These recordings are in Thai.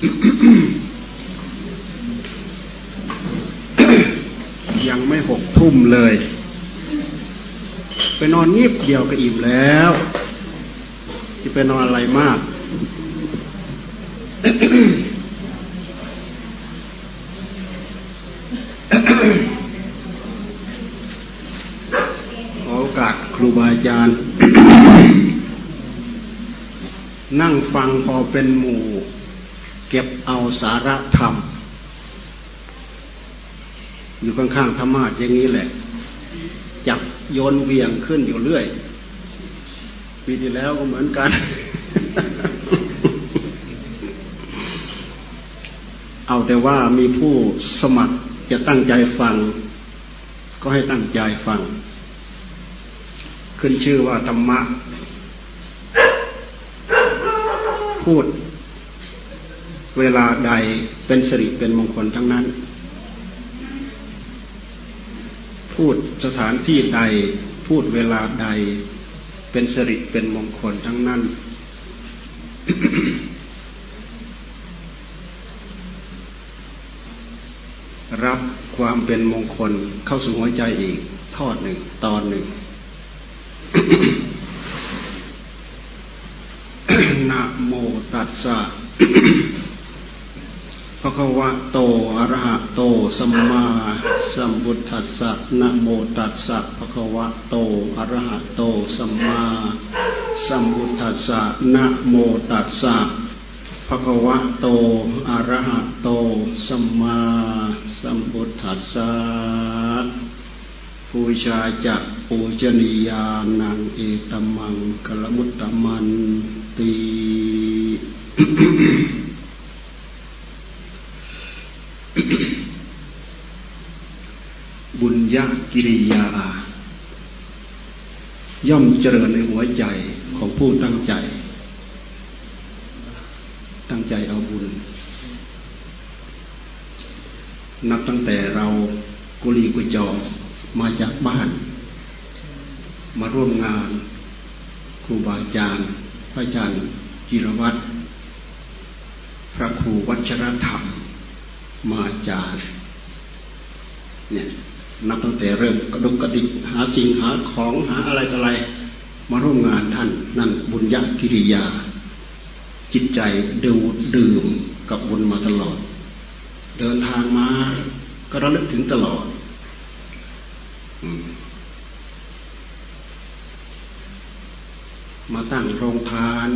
ยังไม่หกทุ่มเลย ไปนอนงีบเดียวก็อิ่มแล้ว จะไปนอนอะไรมาก ขอโอกาสครูบาอาจารย์ นั่งฟังพอเป็นหมู่ เก็บเอาสาระธรรม อยู่ข้างๆธรรมะอย่างนี้แหละ จับโยนเวียงขึ้นอยู่เรื่อยปีที่แล้วก็เหมือนกัน เอาแต่ว่ามีผู้สมัครจะตั้งใจฟัง ก็ให้ตั้งใจฟัง ขึ้นชื่อว่าธรรมะ พูด เวลาใดเป็นสิริเป็นมงคลทั้งนั้น พูดสถานที่ใดพูดเวลาใดเป็นสิริเป็นมงคลทั้งนั้น รับความเป็นมงคลเข้าสู่หัวใจอีก ทอดหนึ่งตอนหนึ่งนะโมตัสสะะคะวะโตอะระหะโตสัมมาสัมพุทธัสสะนะโมตัสสะภะคะวะโตอะระหะโตสัมมาสัมพุทธัสสะนะโมตัสสะภะคะวะโตอะระหะโตสัมมาสัมพุทธัสสะปูชาจักปูชนียานังเอตมังกลมุตตมันตี บุญญากิริยา ย่อมเจริญในหัวใจของผู้ตั้งใจ ตั้งใจเอาบุญ นับตั้งแต่เรากุลีกุจอมาจากบ้าน มาร่วมงานครูบาอาจารย์พระอาจารย์จิรวัตรพระครูวัชรธรรม มาจากเนี่ยนับตั้งแต่เริ่มกระดุกกระดิกหาสิ่งหาของหาอะไรต่ออะไร มาร่วมงานท่านนั่นบุญญากิริยา จิตใจดูดื่มกับบุญมาตลอด เดินทางมาก็ระลึกถึงตลอดมาตั้งโรงทาน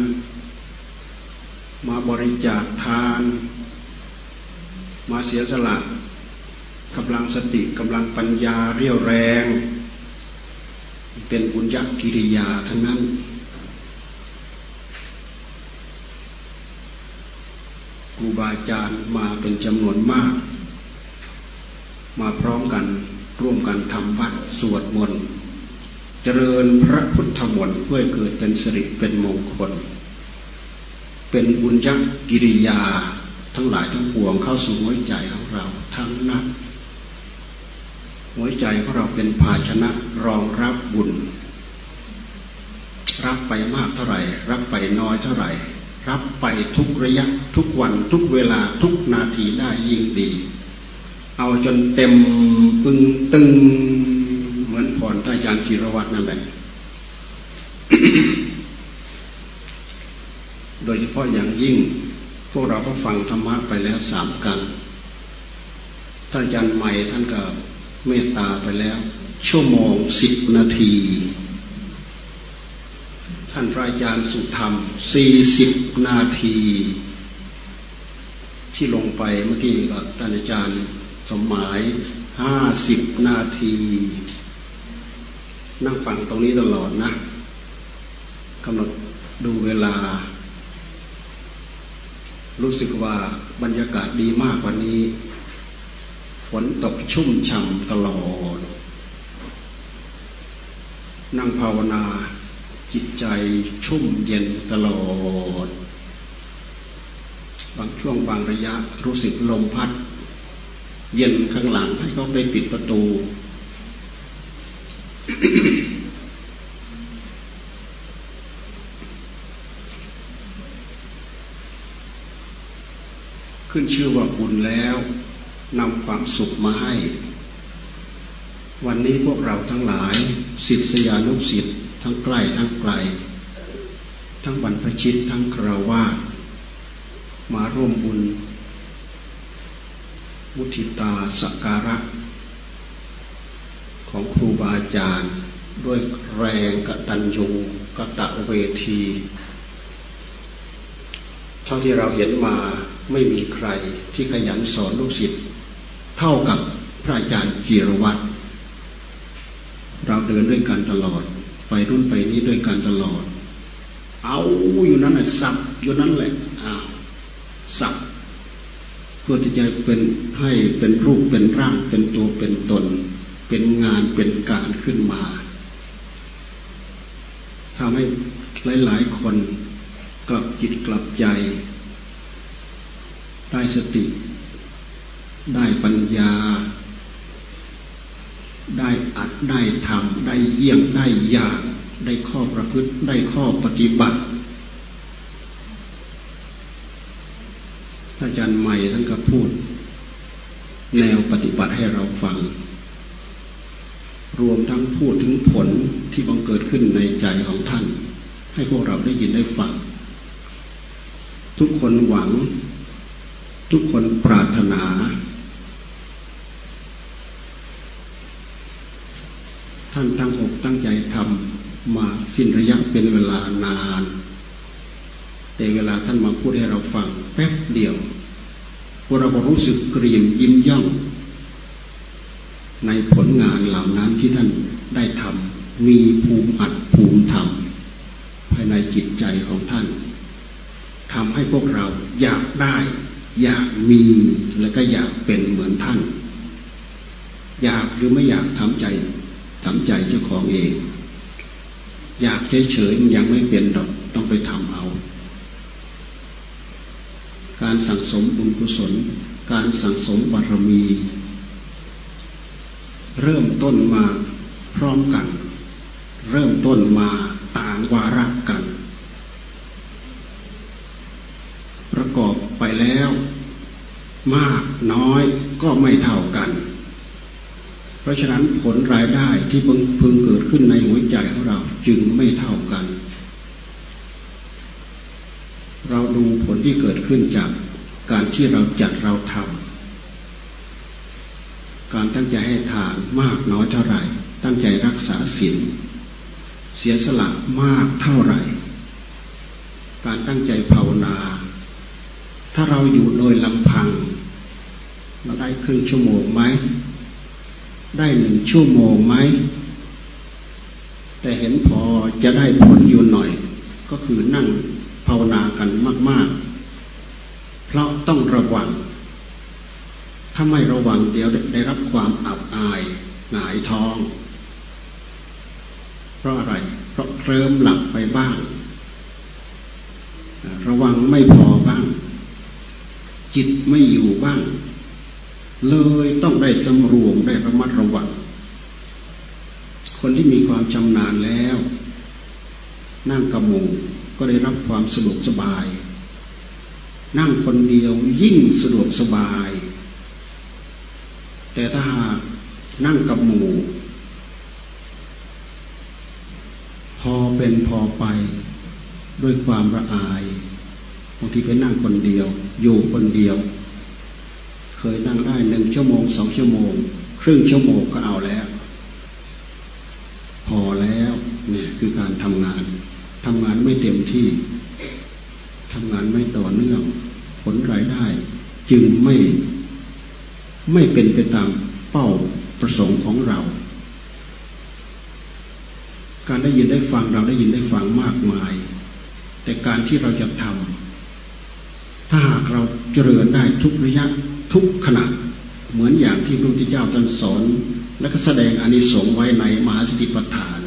มาบริจาคทาน มาเสียสละกำลังสติกำลังปัญญาเรี่ยวแรง เป็นบุญญกิริยาทั้งนั้น ครูบาอาจารย์มาเป็นจำนวนมาก มาพร้อมกันร่วมกันทำวัดสวดมนต์เจริญพระพุทธมนต์เพื่อเกิดเป็นสิริเป็นมงคล เป็นบุญยักกิริยา ทั้งหลายทั้งปวงเข้าสู่หัวใจของเราทั้งนั้นหัวใจของเราเป็นภาชนะรองรับบุญ รับไปมากเท่าไหร่ รับไปน้อยเท่าไหร่ รับไปทุกระยะทุกวันทุกเวลาทุกนาทีได้ยิ่งดี เอาจนเต็มปึงตึงเหมือนพรท่านอาจารย์จิรวัตรนั่นแหละโดยเฉพาะอย่างยิ่ง พวกเราก็ฟังธรรมะไปแล้วสามกันท่านอาจารย์ใหม่ท่านก็เมตตาไปแล้ว ชั่วโมงสิบนาที ท่านพระอาจารย์สุธรรมสี่สิบนาที ที่ลงไปเมื่อกี้ก็ท่านอาจารย์สมหมายห้าสิบนาที นั่งฟังตรงนี้ตลอดนะกำหนดดูเวลา รู้สึกว่าบรรยากาศดีมากว่านี้ ฝนตกชุ่มฉ่ำตลอด นั่งภาวนาจิตใจชุ่มเย็นตลอด บางช่วงบางระยะรู้สึกลมพัด เย็นข้างหลังให้เขาไปปิดประตู ขึ้นชื่อว่าบุญแล้วนำความสุขมาให้ วันนี้พวกเราทั้งหลายศิษยานุศิษย์ทั้งใกล้ทั้งไกล ทั้งบรรพชิตทั้งคราวามาร่วมบุญ มุทิตาสักการะ ของครูบาอาจารย์ ด้วยแรงกตัญญูกะตะเวที เท่าที่เราเห็นมา ไม่มีใครที่ขยันสอนลูกศิษย์เท่ากับพระอาจารย์จีรวัตรเราเดินด้วยกันตลอด ไปรุ่นไปนี้ด้วยกันตลอด เอาอยู่นั้นแหละสับอยู่นั้นแหละอ้าวสับเพื่อที่จะเป็นให้เป็นรูปเป็นร่างเป็นตัวเป็นตน เป็นงานเป็นการขึ้นมาทำให้หลาย ๆ คนกลับจิตกลับใจ ได้สติ ได้ปัญญา ได้อัดได้ทำได้เยี่ยมได้ยากได้ข้อประพฤติได้ข้อปฏิบัติอาจารย์ใหม่ท่านก็พูด แนวปฏิบัติให้เราฟัง รวมทั้งพูดถึงผลที่บังเกิดขึ้นในใจของท่าน ให้พวกเราได้ยินได้ฟัง ทุกคนหวัง ทุกคนปรารถนา ท่านตั้งอกตั้งใจทำมาสิ้นระยะเป็นเวลานาน แต่เวลาท่านมาพูดให้เราฟังแป๊บเดียวพวกเราก็รู้สึกเกรียมยิ้มย่อง ในผลงานเหล่านั้นที่ท่านได้ทำมีภูมิอัดภูมิธรรมภายในจิตใจของท่านทำให้พวกเราอยากได้ อยากมีและก็อยากเป็นเหมือนท่าน อยากหรือไม่อยากทำใจทำใจเจ้าของเอง อยากเฉยๆมันยังไม่เป็นดอกต้องไปทำเอา การสั่งสมบุญกุศล การสั่งสมบารมี เริ่มต้นมาพร้อมกัน เริ่มต้นมาต่างวาระกัน ประกอบไป แล้ว มากน้อยก็ไม่เท่ากัน เพราะฉะนั้นผลรายได้ที่เพิ่งเกิดขึ้นในหัวใจของเราจึงไม่เท่ากัน เราดูผลที่เกิดขึ้นจากการที่เราจัดเราทำการตั้งใจให้ทานมากน้อยเท่าไหร่ ตั้งใจรักษาศีลเสียสละมากเท่าไหร่ การตั้งใจภาวนา ถ้าเราอยู่โดยลำพัง เราได้ครึ่งชั่วโมงไหม ได้หนึ่งชั่วโมงไหม แต่เห็นพอจะได้ผลอยู่หน่อย ก็คือนั่งภาวนากันมาก ๆ เพราะต้องระวัง ถ้าไม่ระวังเดี๋ยวได้รับความอับอายหงายท้อง เพราะอะไร เพราะเริ่มหลับไปบ้าง ระวังไม่พอบ้าง จิตไม่อยู่บ้าง เลยต้องได้สำรวมได้ระมัดระวัง คนที่มีความชำนาญแล้ว นั่งกระมูก็ได้รับความสะดวกสบาย นั่งคนเดียวยิ่งสะดวกสบาย แต่ถ้าหากนั่งกับหมู่พอเป็นพอไปด้วยความระอายางทีไปนั่งคนเดียว อยู่คนเดียว เคยนั่งได้หนึ่งชั่วโมงสองชั่วโมง ครึ่งชั่วโมงก็เอาแล้ว พอแล้วเนี่ยคือการทำงาน ทำงานไม่เต็มที่ ทำงานไม่ต่อเนื่อง ผลรายได้ จึงไม่ไม่เป็นไปตามเป้าประสงค์ของเรา การได้ยินได้ฟังเราได้ยินได้ฟังมากมาย แต่การที่เราจะทำ ถ้าหากเราเจริญได้ทุกระยะทุกขณะ เหมือนอย่างที่พระพุทธเจ้าตรัสสอน และก็แสดงอานิสงส์ไว้ในมหาสติปัฏฐาน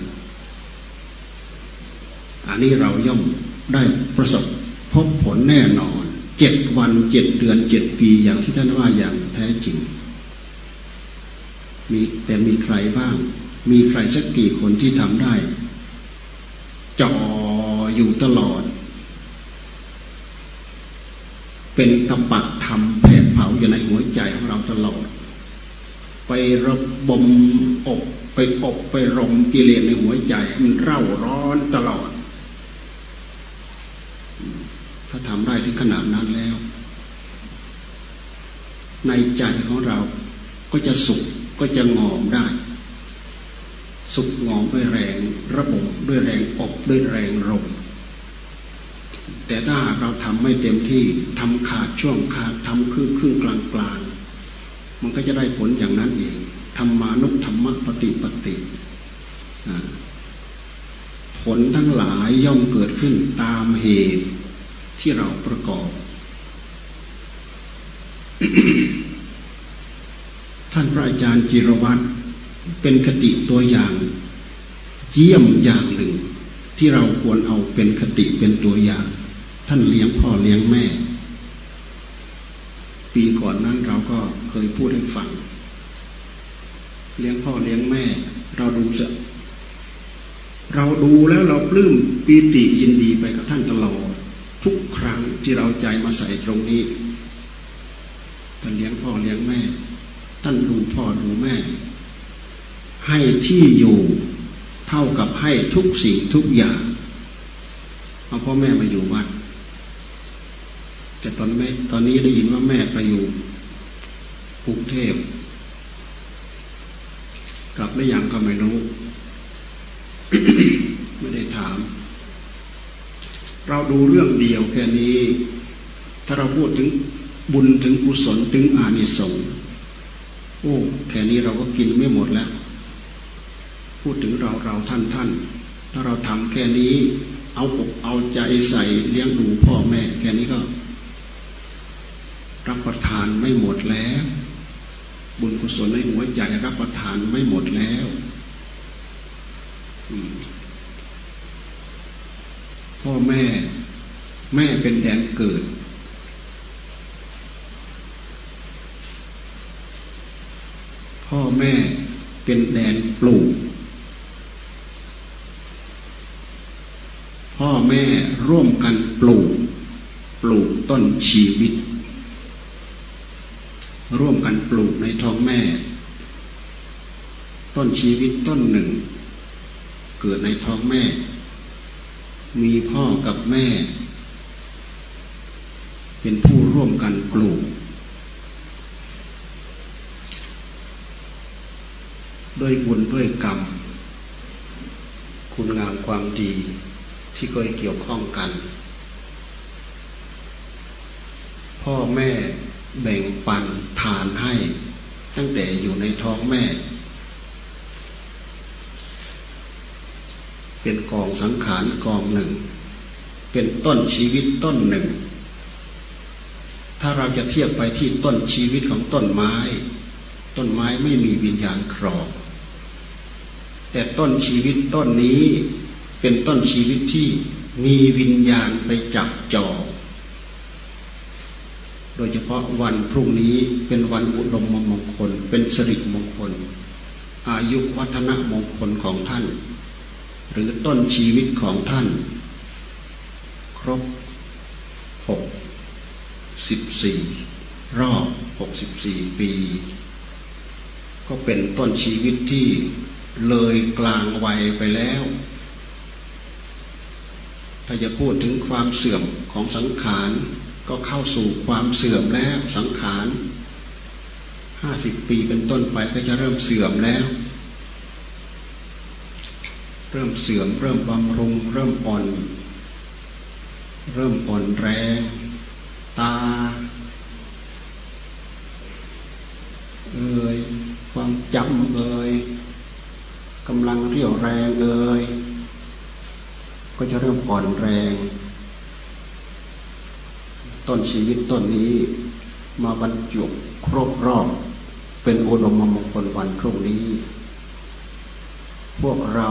อันนี้เราย่อมได้ประสบพบผลแน่นอนเจ็ดวันเจ็ดเดือนเจ็ดปีอย่างที่ท่านว่าอย่างแท้จริง มีแต่มีใครบ้าง มีใครสักกี่คนที่ทำได้จ่ออยู่ตลอด เป็นตปะธรรมแผดเผาอยู่ในหัวใจของเราตลอด ไประบมอบไปอบไปรมกิเลสในหัวใจมันเร่าร้อนตลอด ถ้าทำได้ถึงขนาดนั้นแล้ว ในใจของเราก็จะสุขก็จะงอมได้ สุขงอมด้วยแรง ระบบด้วยแรงอบด้วยแรงรม แต่ถ้าหากเราทำไม่เต็มที่ทำขาดช่วงขาดทำครึ่งครึ่งกลางกลางมันก็จะได้ผลอย่างนั้นเองธรรมานุธรรมปฏิปติผลทั้งหลายย่อมเกิดขึ้นตามเหตุที่เราประกอบ ท่านพระอาจารย์จิรวัตรเป็นคติตัวอย่าง เยี่ยมอย่างหนึ่ง ที่เราควรเอาเป็นคติเป็นตัวอย่าง ท่านเลี้ยงพ่อเลี้ยงแม่ ปีก่อนนั้นเราก็เคยพูดให้ฟัง เลี้ยงพ่อเลี้ยงแม่ เราดูจะเราดูแล้วเราปลื้มปีติยินดีไปกับท่านตลอดทุกครั้งที่เราใจมาใส่ตรงนี้ท่านเลี้ยงพ่อเลี้ยงแม่ ท่านดูพ่อดูแม่ ให้ที่อยู่ ท่ากับให้ทุกสิ่งทุกอย่างเอาพ่อแม่มาอยู่วัดแต่ตอนแม่ตอนนี้ได้ยินว่าแม่ไปอยู่กรุงเทพกลับได้ยังก็ไม่รู้ ไม่ได้ถาม เราดูเรื่องเดียวแค่นี้ ถ้าเราพูดถึงบุญถึงกุศลถึงอานิสงส์โอ้ แค่นี้เราก็กินไม่หมดแล้ว พูดถึงเราเราท่านท่านถ้าเราทำแค่นี้ เอาอกเอาใจใส่เลี้ยงดูพ่อแม่ แค่นี้ก็ รับประทานไม่หมดแล้ว บุญกุศลในหัวใจรับประทานไม่หมดแล้วพ่อแม่ แม่เป็นแดนเกิด พ่อแม่เป็นแดนปลูก พ่อแม่ร่วมกันปลูก ปลูกต้นชีวิต ร่วมกันปลูกในท้องแม่ ต้นชีวิตต้นหนึ่ง เกิดในท้องแม่ มีพ่อกับแม่ เป็นผู้ร่วมกันปลูก ด้วยบุญด้วยกรรม คุณงามความดี ที่เคยเกี่ยวข้องกัน พ่อแม่แบ่งปันทานให้ ตั้งแต่อยู่ในท้องแม่ เป็นกองสังขารกองหนึ่ง เป็นต้นชีวิตต้นหนึ่ง ถ้าเราจะเทียบไปที่ต้นชีวิตของต้นไม้ ต้นไม้ไม่มีวิญญาณครองแต่ต้นชีวิตต้นนี้ เป็นต้นชีวิตที่มีวิญญาณไปจับจองโดยเฉพาะวันพรุ่งนี้เป็นวันอุดมมงคล เป็นสิริมงคล อายุวัฒนมงคลของท่าน หรือต้นชีวิตของท่าน ครบหกสิบสี่รอบหกสิบสี่ปี ก็เป็นต้นชีวิตที่เลยกลางวัยไปแล้ว ถ้าจะพูดถึงความเสื่อมของสังขารก็เข้าสู่ความเสื่อมแล้วสังขารห้าสิบปีเป็นต้นไปก็จะเริ่มเสื่อมแล้ว เริ่มเสื่อม เริ่มบำรุง เริ่มอ่อน เริ่มอ่อนแรง ตาเอ่ยความจำเอ่ยกำลังเรี่ยวแรงเอ่ย ก็จะเริ่มอ่อนแรง ต้นชีวิตต้นนี้มาบรรจุครบรอบ เป็นโอดมมงคลวันพรุ่งนี้ พวกเรา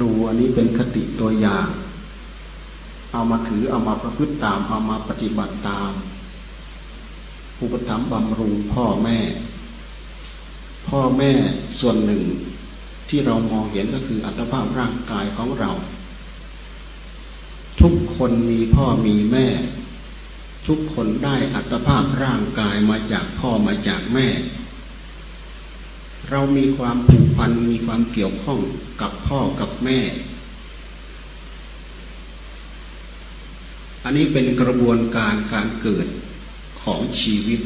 ดูอันนี้เป็นคติตัวอย่าง เอามาถือเอามาประพฤติตาม เอามาปฏิบัติตามผู้ปถัมภ์บำรุงพ่อแม่ พ่อแม่ส่วนหนึ่ง ที่เรามองเห็นก็คืออัตภาพร่างกายของเรา ทุกคนมีพ่อมีแม่ ทุกคนได้อัตภาพร่างกายมาจากพ่อมาจากแม่ เรามีความผูกพันมีความเกี่ยวข้องกับพ่อกับแม่ อันนี้เป็นกระบวนการการเกิดของชีวิต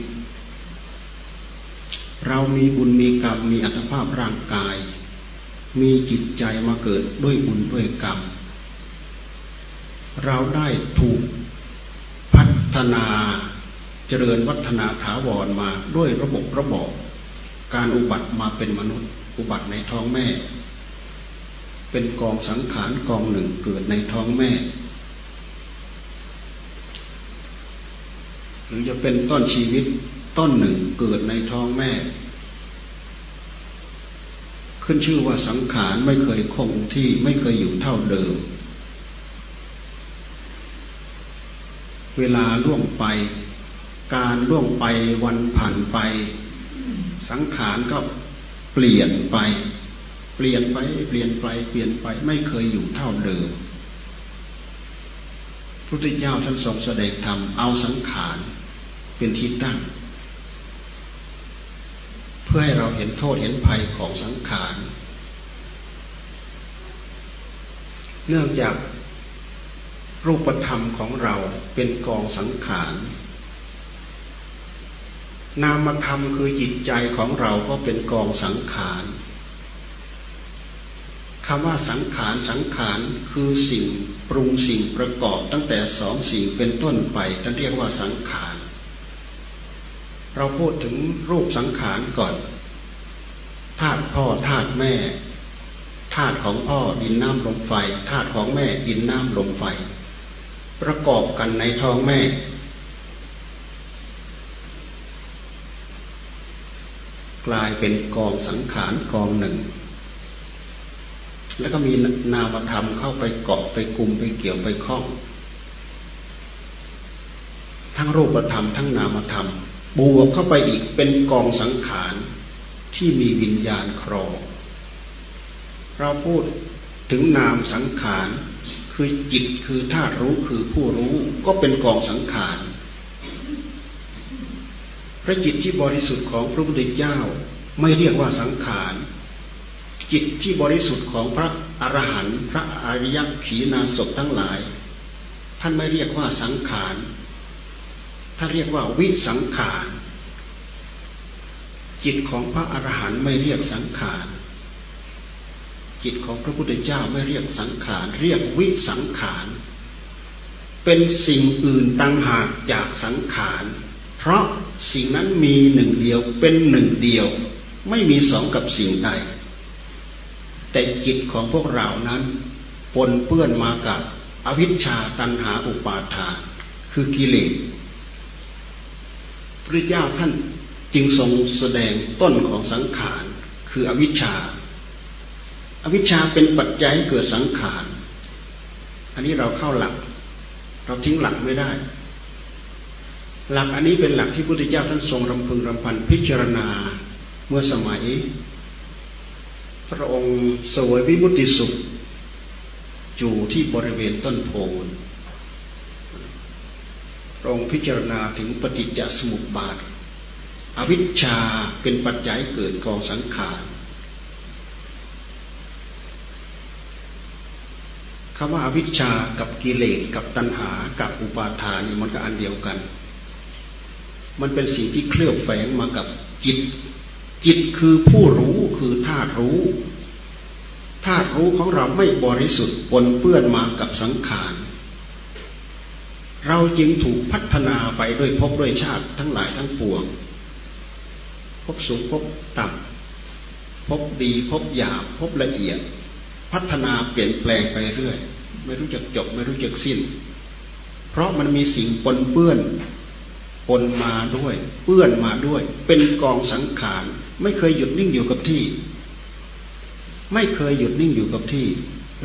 เรามีบุญมีกรรมมีอัตภาพร่างกาย มีจิตใจมาเกิดด้วยบุญด้วยกรรม เราได้ถูกพัฒนาเจริญวัฒนาถาวรมาด้วยระบบระบบการอุบัติมาเป็นมนุษย์ อุบัติในท้องแม่ เป็นกองสังขารกองหนึ่งเกิดในท้องแม่ หรือจะเป็นต้นชีวิตต้นหนึ่งเกิดในท้องแม่ ขึ้นชื่อว่าสังขารไม่เคยคงที่ไม่เคยอยู่เท่าเดิม เวลาล่วงไป การล่วงไปวันผ่านไป สังขารก็เปลี่ยนไป เปลี่ยนไปเปลี่ยนไปเปลี่ยนไปไม่เคยอยู่เท่าเดิมพระพุทธเจ้าท่านทรงแสดงธรรมเอาสังขารเป็นที่ตั้ง พื่อให้เราเห็นโทษเห็นภัยของสังขาร เนื่องจากรูปธรรมของเราเป็นกองสังขาร นามธรรมคือจิตใจของเราก็เป็นกองสังขารคำว่าสังขารสังขารคือสิ่งปรุงสิ่งประกอบตั้งแต่สองสิ่งเป็นต้นไปท่านเรียกว่าสังขาร เราพูดถึงรูปสังขารก่อนธาตุพ่อธาตุแม่ธาตุของพ่อดินน้ำลมไฟธาตุของแม่ดินน้ำลมไฟ ประกอบกันในท้องแม่ กลายเป็นกองสังขารกองหนึ่ง แล้วก็มีนามธรรมเข้าไปเกาะไปกลุ่มไปเกี่ยวไปคล้อง ทั้งรูปธรรมทั้งนามธรรม บวกเข้าไปอีกเป็นกองสังขารที่มีวิญญาณครอง เราพูดถึงนามสังขารคือจิตคือธาตุรู้คือผู้รู้ก็เป็นกองสังขารพระจิตที่บริสุทธิ์ของพระพุทธเจ้าไม่เรียกว่าสังขาร จิตที่บริสุทธิ์ของพระอรหันต์พระอริยขีนาศพทั้งหลาย ท่านไม่เรียกว่าสังขาร ถ้าเรียกว่าวิสังขารจิตของพระอรหันต์ไม่เรียกสังขารจิตของพระพุทธเจ้าไม่เรียกสังขารเรียกวิสังขารเป็นสิ่งอื่นตั้งหากจากสังขารเพราะสิ่งนั้นมีหนึ่งเดียวเป็นหนึ่งเดียว ไม่มีสองกับสิ่งใด แต่จิตของพวกเรานั้นปนเปื้อนมากับอวิชชาตันหาอุปาทานคือกิเลส พระเจ้าท่านจึงทรงแสดงต้นของสังขารคืออวิชชา อวิชชาเป็นปัจจัยให้เกิดสังขาร อันนี้เราเข้าหลัก เราทิ้งหลักไม่ได้ หลักอันนี้เป็นหลักที่พระพุทธเจ้าท่านทรงรำพึงรำพันพิจารณาเมื่อสมัย พระองค์สวยวิมุติสุขอยู่ที่บริเวณต้นโพ องพิจารณาถึงปฏิจจสมุปบาท อวิชชาเป็นปัจจัยเกิดกองสังขารคำว่าอวิชชากับกิเลสกับตัณหากับอุปาทานนี่มันก็อันเดียวกัน มันเป็นสิ่งที่เคลือบแฝงมากับจิต จิตคือผู้รู้คือธาตุรู้ธาตุรู้ของเราไม่บริสุทธิ์ปนเปื้อนมากับสังขาร เราจึงถูกพัฒนาไปด้วยภพด้วยชาติทั้งหลายทั้งปวงภพสูงภพต่ำภพดีภพหยาบภพละเอียด พัฒนาเปลี่ยนแปลงไปเรื่อย ไม่รู้จักจบไม่รู้จักสิ้น เพราะมันมีสิ่งปนเปื้อนปนมาด้วย เปื้อนมาด้วย เป็นกองสังขารไม่เคยหยุดนิ่งอยู่กับที่ ไม่เคยหยุดนิ่งอยู่กับที่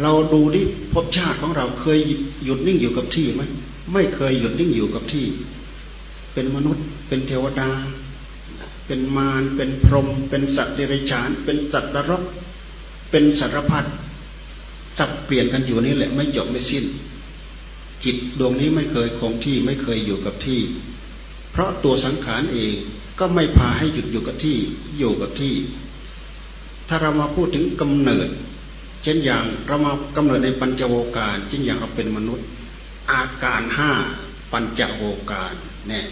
เราดูดิภพชาติของเราเคยหยุดนิ่งอยู่กับที่ไหม ไม่เคยหยุดนิ่งอยู่กับที่ เป็นมนุษย์ เป็นเทวดา เป็นมารเป็นพรหมเป็นสัตว์เดรัจฉาน เป็นสัตว์นรก เป็นสารพัดสับเปลี่ยนกันอยู่นี่แหละ ไม่จบไม่สิ้น จิตดวงนี้ไม่เคยคงที่ไม่เคยอยู่กับที่ เพราะตัวสังขารเองก็ไม่พาให้หยุดอยู่กับที่อยู่กับที่ ถ้าเรามาพูดถึงกำเนิด เช่นอย่างเรามากำเนิดในปัญจโวการเช่นอย่างเราเป็นมนุษย์ อาการห้าปัญจโวการเนี่ย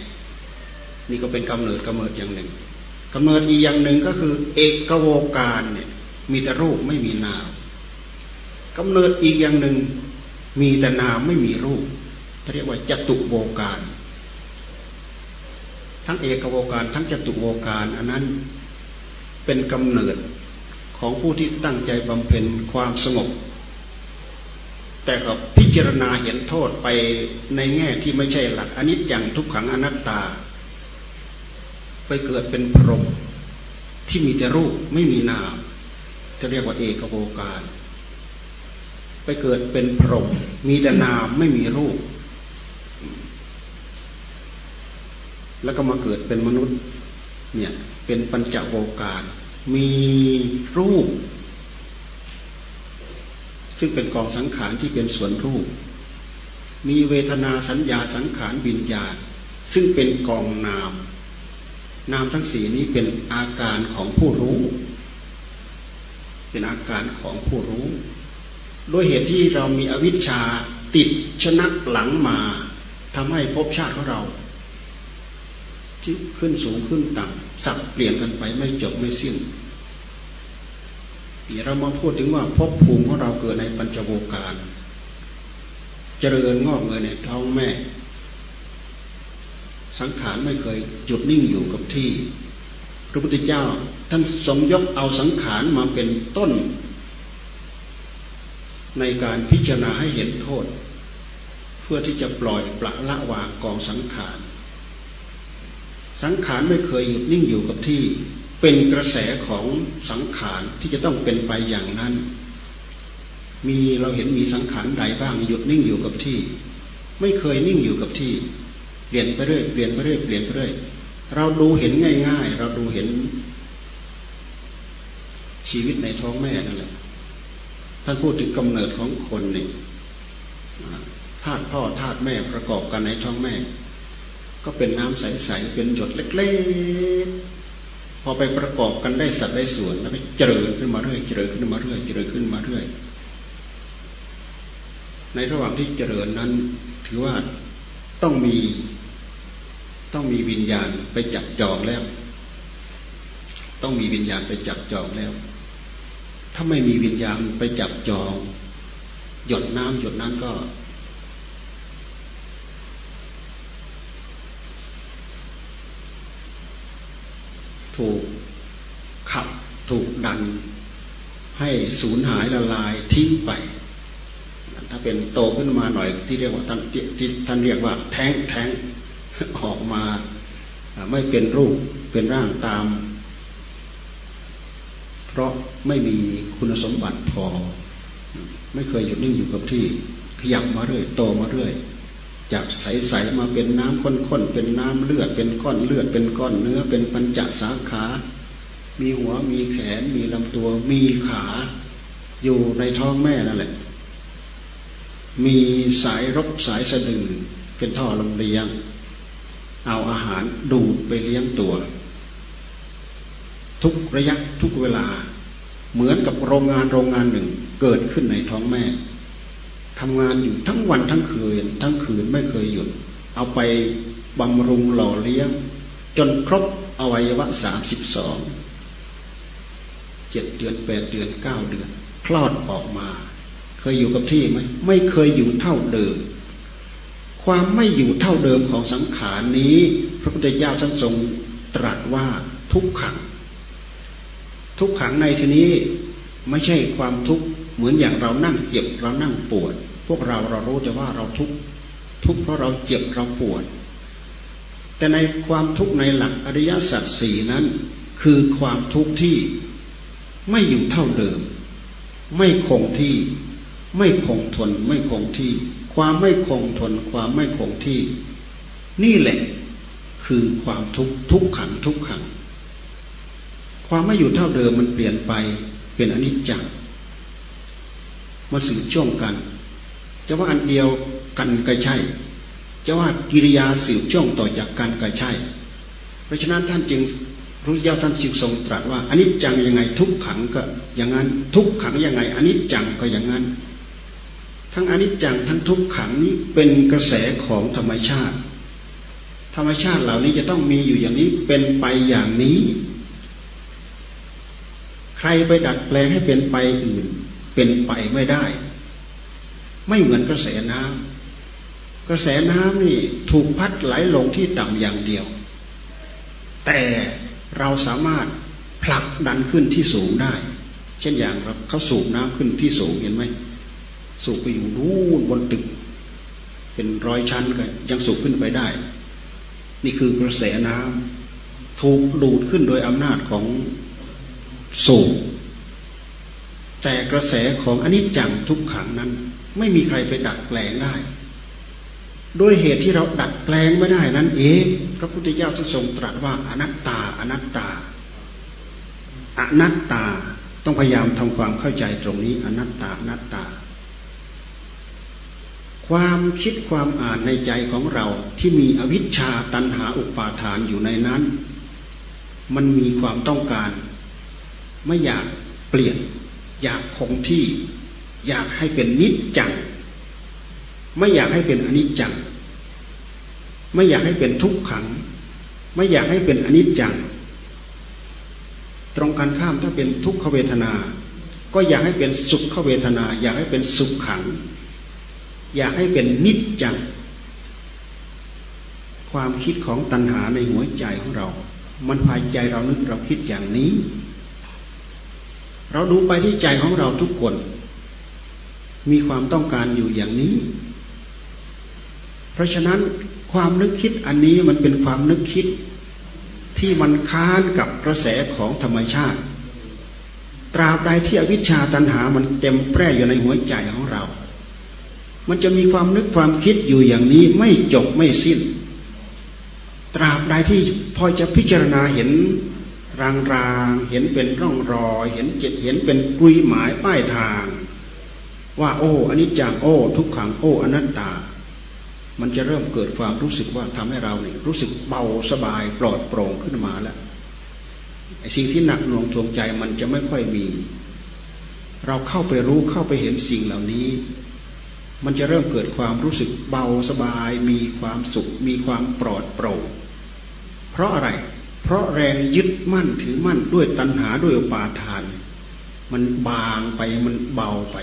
นี่ก็เป็นกำเนิดกำเนิดอย่างหนึ่งกำเนิดอีกอย่างหนึ่งก็คือ เอกโวการเนี่ยมีแต่รูปไม่มีนามกำเนิดอีกอย่างหนึ่ง มีแต่นามไม่มีรูปเรียกว่าจตุโวการ ทั้งเอกโวการทั้งจตุโวการอันนั้นเป็นกำเนิดของผู้ที่ตั้งใจบำเพ็ญความสงบ แต่ก็พิจารณาเห็นโทษไปในแง่ที่ไม่ใช่หลักอนิจจังทุกขังอนัตตา ไปเกิดเป็นพรหมที่มีแต่รูปไม่มีนามจะเรียกว่าเอกโวการ ไปเกิดเป็นพรหมมีแต่นามไม่มีรูป แล้วก็มาเกิดเป็นมนุษย์เนี่ยเป็นปัญจโวการ มีรูป ซึ่งเป็นกองสังขารที่เป็นส่วนรูป มีเวทนาสัญญาสังขารวิญญาณ ซึ่งเป็นกองนาม นามทั้งสี่นี้เป็นอาการของผู้รู้ เป็นอาการของผู้รู้ ด้วยเหตุที่เรามีอวิชชาติดชนะหลังมาทำให้ภพชาติของเราที่ขึ้นสูงขึ้นต่ำสับเปลี่ยนกันไปไม่จบไม่สิ้น เรามาพูดถึงว่าภพภูมิของเราเกิดในปัญจโวการ เจริญงอกเงยในท้องแม่ สังขารไม่เคยหยุดนิ่งอยู่กับที่ พระพุทธเจ้า ท่านสมยกเอาสังขารมาเป็นต้น ในการพิจารณาให้เห็นโทษ เพื่อที่จะปล่อยปละละวางกองสังขาร สังขารไม่เคยหยุดนิ่งอยู่กับที่ เป็นกระแสของสังขารที่จะต้องเป็นไปอย่างนั้น มีเราเห็นมีสังขารใดบ้างหยุดนิ่งอยู่กับที่ ไม่เคยนิ่งอยู่กับที่ เปลี่ยนไปเรื่อยเปลี่ยนไปเรื่อยเปลี่ยนไปเรื่อยเราดูเห็นง่าย ๆ เราดูเห็น ชีวิตในท้องแม่นั่นแหละท่านพูดถึงกำเนิดของคนนี่ธาตุพ่อธาตุแม่ประกอบกันในท้องแม่ ก็เป็นน้ำใสๆเป็นหยดเล็กๆ พอไปประกอบกันได้สัดได้ส่วนแล้วก็เจริญขึ้นมาเรื่อยเจริญขึ้นมาเรื่อยเจริญขึ้นมาเรื่อย ในระหว่างที่เจริญนั้น ถือว่าต้องมีต้องมีวิญญาณไปจับจองแล้ว ต้องมีวิญญาณไปจับจองแล้ว ถ้าไม่มีวิญญาณไปจับจอง หยดน้ำหยดนั้นก็ ถูกขับถูกดัน ให้สูญหายละลายทิ้งไป ถ้าเป็นโตขึ้นมาหน่อยที่เรียกว่าท่านที่ท่านเรียกว่า แท้งแท้งออกมาไม่เป็นรูปเป็นร่างตาม เพราะไม่มีคุณสมบัติพอ ไม่เคยหยุดนิ่งอยู่กับที่ ขยับมาเรื่อยโตมาเรื่อย จากใสๆมาเป็นน้ำข้นๆเป็นน้ำเลือดเป็นก้อนเลือดเป็นก้อนเนื้อเป็นปัญจสาขา มีหัวมีแขน มีลำตัว มีขา อยู่ในท้องแม่นั่นแหละ มีสายรกสายสะดือเป็นท่อลำเลียง เอาอาหารดูดไปเลี้ยงตัว ทุกระยะทุกเวลา เหมือนกับโรงงานโรงงานหนึ่งเกิดขึ้นในท้องแม่ ทำงานอยู่ทั้งวันทั้งคืน ทั้งคืนไม่เคยหยุด เอาไปบำรุงหล่อเลี้ยง จนครบอวัยวะสามสิบสองเจ็ดเดือนแปดเดือนเก้าเดือน คลอดออกมา เคยอยู่กับที่ไหมไม่เคยอยู่เท่าเดิม ความไม่อยู่เท่าเดิมของสังขารนี้ พระพุทธเจ้าท่านทรงตรัสว่าทุกขัง ทุกขังในที่นี้ไม่ใช่ความทุกข์เหมือนอย่างเรานั่งเจ็บเรานั่งปวด วกเราเรารู้แต่ว่าเราทุกข์ทุกข์เพราะเราเจ็บเราปวด แต่ในความทุกข์ในหลักอริยสัจสี่นั้น คือความทุกข์ที่ไม่อยู่เท่าเดิม ไม่คงที่ไม่คงทนไม่คงที่ ความไม่คงทน ความไม่คงที่ นี่แหละคือความทุกข์ทุกขังทุกขัง ความไม่อยู่เท่าเดิมมันเปลี่ยนไปเป็นอนิจจังมันสืบช่วงกัน จะว่าอันเดียวกันกระใช่ จะว่ากิริยาสืบช่วงต่อจากกันกระใช่ เพราะฉะนั้นท่านจึงพระเจ้าท่านจึงทรงตรัสว่าอันนี้จังยังไงทุกขังก็อย่างนั้น ทุกขังยังไงอันนี้จังก็อย่างนั้น ทั้งอนิจจังทั้งทุกขังนี้เป็นกระแสของธรรมชาติ ธรรมชาติเหล่านี้จะต้องมีอยู่อย่างนี้เป็นไปอย่างนี้ ใครไปดัดแปลงให้เป็นไปอื่น เป็นไปไม่ได้ ไม่เหมือนกระแสน้ำกระแสน้ำนี่ถูกพัดไหลลงที่ต่ำอย่างเดียว แต่เราสามารถผลักดันขึ้นที่สูงได้ เช่นอย่างเราเขาสูบน้ำขึ้นที่สูงเห็นไหมสูบไปอยู่นู่นบนตึก เป็นร้อยชั้นก็ยังสูบขึ้นไปได้ นี่คือกระแสน้ำถูกดูดขึ้นโดยอำนาจของสูบแต่กระแสของอนิจจังทุกขังนั้น ไม่มีใครไปดัดแปลงได้ด้วยเหตุที่เราดัดแปลงไม่ได้นั้นเองพระพุทธเจ้าทรงตรัสว่าอนัตตา อนัตตา อนัตตาต้องพยายามทำความเข้าใจตรงนี้ อนัตตาอนัตตา ความคิดความอ่านในใจของเราที่มีอวิชชาตันหาอุปาทานอยู่ในนั้น มันมีความต้องการ ไม่อยากเปลี่ยน อยากคงที่ อยากให้เป็นนิจจัง ไม่อยากให้เป็นอนิจจัง ไม่อยากให้เป็นทุกขัง ไม่อยากให้เป็นอนิจจัง ตรงกันข้ามถ้าเป็นทุกขเวทนา ก็อยากให้เป็นสุขเวทนา อยากให้เป็นสุขขัง อยากให้เป็นนิจจัง ความคิดของตัณหาในหัวใจของเรา มันพายใจเรานึกเราคิดอย่างนี้ เราดูไปที่ใจของเราทุกคน มีความต้องการอยู่อย่างนี้ เพราะฉะนั้นความนึกคิดอันนี้มันเป็นความนึกคิดที่มันค้านกับกระแสของธรรมชาติ ตราบใดที่อวิชชาตันหามันเต็มแปร่อยู่ในหัวใจของเรา มันจะมีความนึกความคิดอยู่อย่างนี้ไม่จบไม่สิ้น ตราบใดที่พอจะพิจารณาเห็นรางรางเห็นเป็นร่องรอย เห็นเจ็ดเห็นเป็นกลุยหมายป้ายทาง ว่าโอ้อันนี้จังโอ้ ทุกขังโอ้อนัตตา มันจะเริ่มเกิดความรู้สึกว่าทำให้เราเนี่ยรู้สึกเบาสบายปลอดโปร่งขึ้นมาแล้วไอ้สิ่งที่หนักหน่วงทวงใจมันจะไม่ค่อยมี เราเข้าไปรู้เข้าไปเห็นสิ่งเหล่านี้ มันจะเริ่มเกิดความรู้สึกเบาสบาย มีความสุข มีความปลอดโปร่งเพราะอะไร เพราะแรงยึดมั่นถือมั่นด้วยตัณหาด้วยอุปาทาน มันบางไปมันเบาไป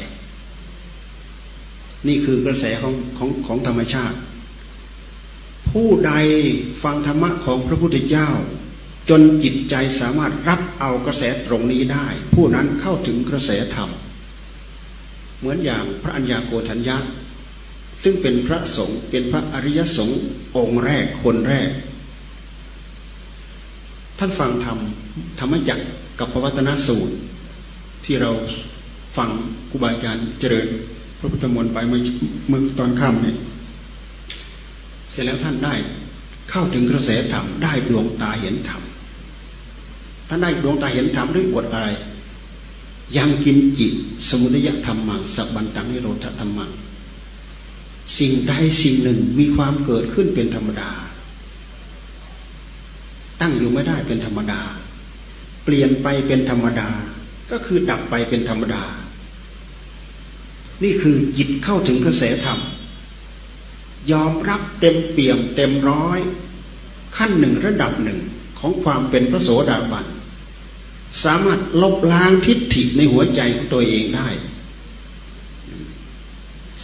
นี่คือกระแสของของของธรรมชาติ ผู้ใดฟังธรรมะของพระพุทธเจ้า จนจิตใจสามารถรับเอากระแสตรงนี้ได้ ผู้นั้นเข้าถึงกระแสธรรม เหมือนอย่างพระัญญาโกฏัญญาซึ่งเป็นพระสงฆ์เป็นพระอริยสงฆ์องค์แรกคนแรก ท่านฟังธรรมธรรมจักกับพระวัตนสูตร ที่เราฟังครูบาอาจารย์เจริญ พระพุทธมนต์ไปเมื่อเมื่อตอนค่ำเนี่ยเสร็จแล้วท่านได้เข้าถึงกระแสธรรมได้ดวงตาเห็นธรรมท่านได้ดวงตาเห็นธรรมด้วยบทอะไร ยังกินจิตสมุทัยธรรมังสับบันตังนิโรธธรรมังสิ่งใดสิ่งหนึ่งมีความเกิดขึ้นเป็นธรรมดา ตั้งอยู่ไม่ได้เป็นธรรมดา เปลี่ยนไปเป็นธรรมดา ก็คือดับไปเป็นธรรมดา นี่คือจิตเข้าถึงกระแสธรรม ยอมรับเต็มเปี่ยมเต็มร้อย ขั้นหนึ่งระดับหนึ่งของความเป็นพระโสดาบันสามารถลบล้างทิฏฐิในหัวใจของตัวเองได้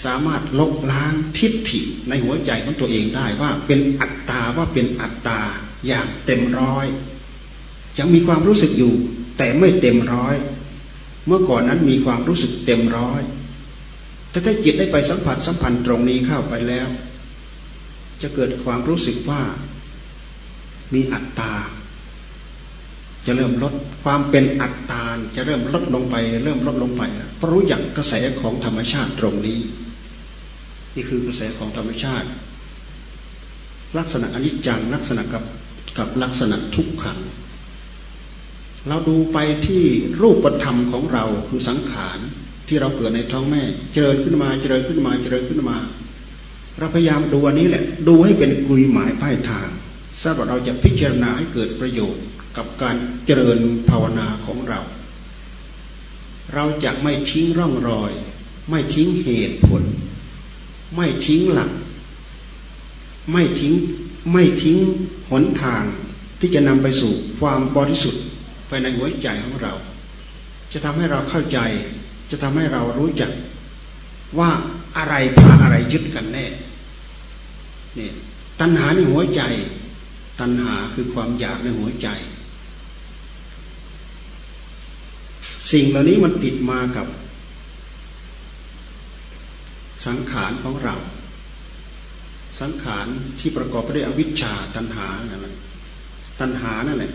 สามารถลบล้างทิฏฐิในหัวใจของตัวเองได้ว่าเป็นอัตตาว่าเป็นอัตตาอย่างเต็มร้อยยังมีความรู้สึกอยู่ แต่ไม่เต็มร้อย เมื่อก่อนนั้นมีความรู้สึกเต็มร้อย แต่ถ้าจิตได้ไปสัมผัสสัมพันธ์ตรงนี้เข้าไปแล้ว จะเกิดความรู้สึกว่ามีอัตตา จะเริ่มลดความเป็นอัตตาจะเริ่มลดลงไป เริ่มลดลงไปเพราะรู้จักกระแสของธรรมชาติตรงนี้ นี่คือกระแสของธรรมชาติ ลักษณะอนิจจังลักษณะกับกับลักษณะทุกขังเราดูไปที่รูปธรรมของเราคือสังขาร ที่เราเกิดในท้องแม่ เจริญขึ้นมาเจริญขึ้นมาเจริญขึ้นมา เราพยายามดูอันนี้แหละ ดูให้เป็นกุยหมายป้ายทางสำหรับเราจะพิจารณาให้เกิดประโยชน์กับการเจริญภาวนาของเรา เราจะไม่ทิ้งร่องรอย ไม่ทิ้งเหตุผล ไม่ทิ้งหลัก ไม่ทิ้งไม่ทิ้งหนทางที่จะนำไปสู่ความบริสุทธิ์ภายในหัวใจของเรา จะทำให้เราเข้าใจ จะทำให้เรารู้จักว่าอะไรพาอะไรยึดกันแน่นี่ตัณหาในหัวใจ ตัณหาคือความอยากในหัวใจ สิ่งเหล่านี้มันติดมากับ สังขารของเรา สังขารที่ประกอบไปด้วยอวิชชาตัณหานั่นแหละตัณหานั่นแหละ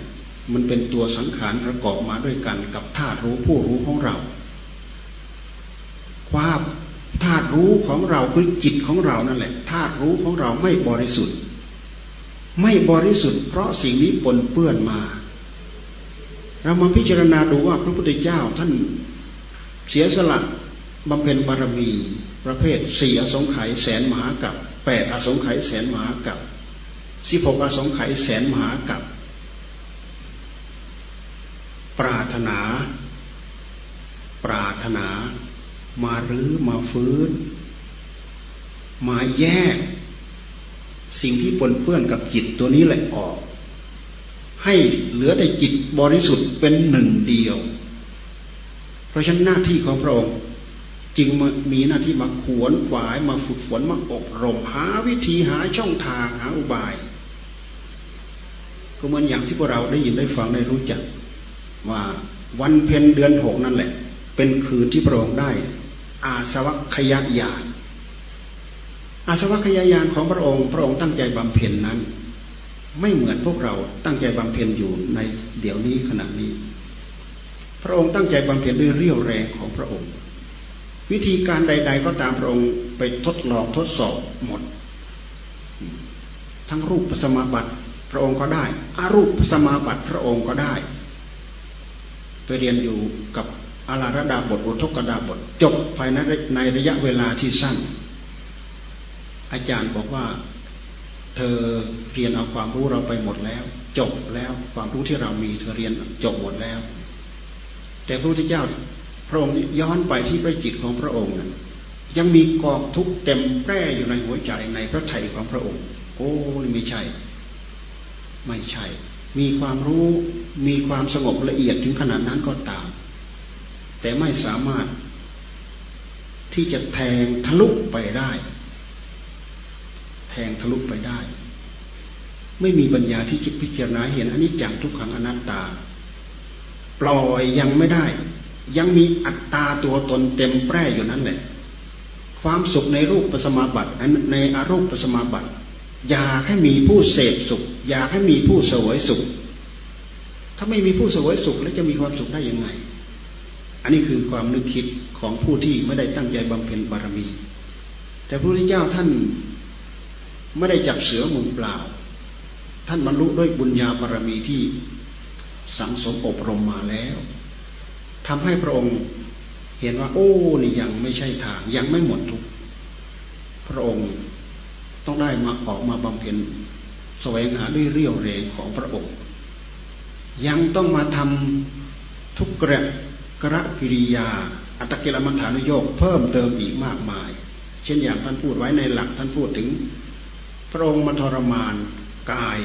มันเป็นตัวสังขารประกอบมาด้วยกันกับธาตุรู้ผู้รู้ของเรา ความธาตุรู้ของเราคือจิตของเรานั่นแหละธาตุรู้ของเราไม่บริสุทธิ์ ไม่บริสุทธิ์เพราะสิ่งนี้ปนเปื้อนมา เรามาพิจารณาดูว่าพระพุทธเจ้าท่านเสียสละบำเพ็ญบารมี ประเภทสี่อสงไขยแสนมหากับแปดอสงไขยแสนมหากับสิบหกอสงไขยแสนมหากับปรารถนา ปรารถนา มารื้อมาฟื้น มาแยก สิ่งที่ปนเปื้อนกับจิตตัวนี้แหละออก ให้เหลือแต่จิตบริสุทธิ์เป็นหนึ่งเดียว เพราะฉะนั้นหน้าที่ของพระองค์จึงมีหน้าที่มาขวนขวายมาฝึกฝนมาอบรมหาวิธีหาช่องทางหาอุบาย ก็เหมือนอย่างที่พวกเราได้ยินได้ฟังได้รู้จัก ว่าวันเพ็ญเดือนหกนั่นแหละ เป็นคืนที่พระองค์ได้ อาสวัคยายานอาสวัคยายานของพระองค์ พระองค์ตั้งใจบำเพ็ญนั้น ไม่เหมือนพวกเราตั้งใจบำเพ็ญอยู่ในเดี๋ยวนี้ขณะนี้ พระองค์ตั้งใจบำเพ็ญด้วยเรี่ยวแรงของพระองค์ วิธีการใด ๆ ก็ตามพระองค์ไปทดลองทดสอบหมด ทั้งรูปสมาบัติพระองค์ก็ได้อารูปสมาบัติพระองค์ก็ได้ ไปเรียนอยู่กับ อาราระดาบทอุทกดาบท จบภายในในระยะเวลาที่สั้น อาจารย์บอกว่า เธอเรียนเอาความรู้เราไปหมดแล้ว จบแล้วความรู้ที่เรามีเธอเรียนจบหมดแล้ว แต่พระพุทธเจ้าพระองค์ย้อนไปที่พระจิตของพระองค์นั้นยังมีกองทุกเต็มแปร่อยู่ในหัวใจในพระไถ่ของพระองค์ โอ้ไม่ใช่ ไม่ใช่ มีความรู้มีความสงบละเอียดถึงขนาดนั้นก็ตาม แต่ไม่สามารถที่จะแทงทะลุไปได้ แทงทะลุไปได้ ไม่มีปัญญาที่จะพิจารณาเห็นอนิจจังทุกขังอนัตตา ปล่อยยังไม่ได้ ยังมีอัตตาตัวตนเต็มแปร่อยู่นั้นแหละ ความสุขในรูปปัสมาบัติในอารูปปัสมาบัติอยากให้มีผู้เสพสุข อยากให้มีผู้เสวยสุข ถ้าไม่มีผู้เสวยสุขแล้วจะมีความสุขได้ยังไง นนี้คือความนึกคิดของผู้ที่ไม่ได้ตั้งใจบำเพ็ญบารมี แต่พระพุทธเจ้าท่านไม่ได้จับเสือมือเปล่า ท่านบรรลุด้วยบุญญาบารมีที่สังสมอบรมมาแล้วทำให้พระองค์เห็นว่า โอ้นี่ยังไม่ใช่ทาง ยังไม่หมดทุกพระองค์ต้องได้มาออกมาบำเพ็ญแสวงหาด้วยเรี่ยวแรงของพระองค์ ยังต้องมาทำทุกกระ กรกิริยา อัตกิลมัฐานุโยกเพิ่มเติมอีกมากมาย เช่นอย่างท่านพูดไว้ในหลักท่านพูดถึง พระองค์มาทรมานกาย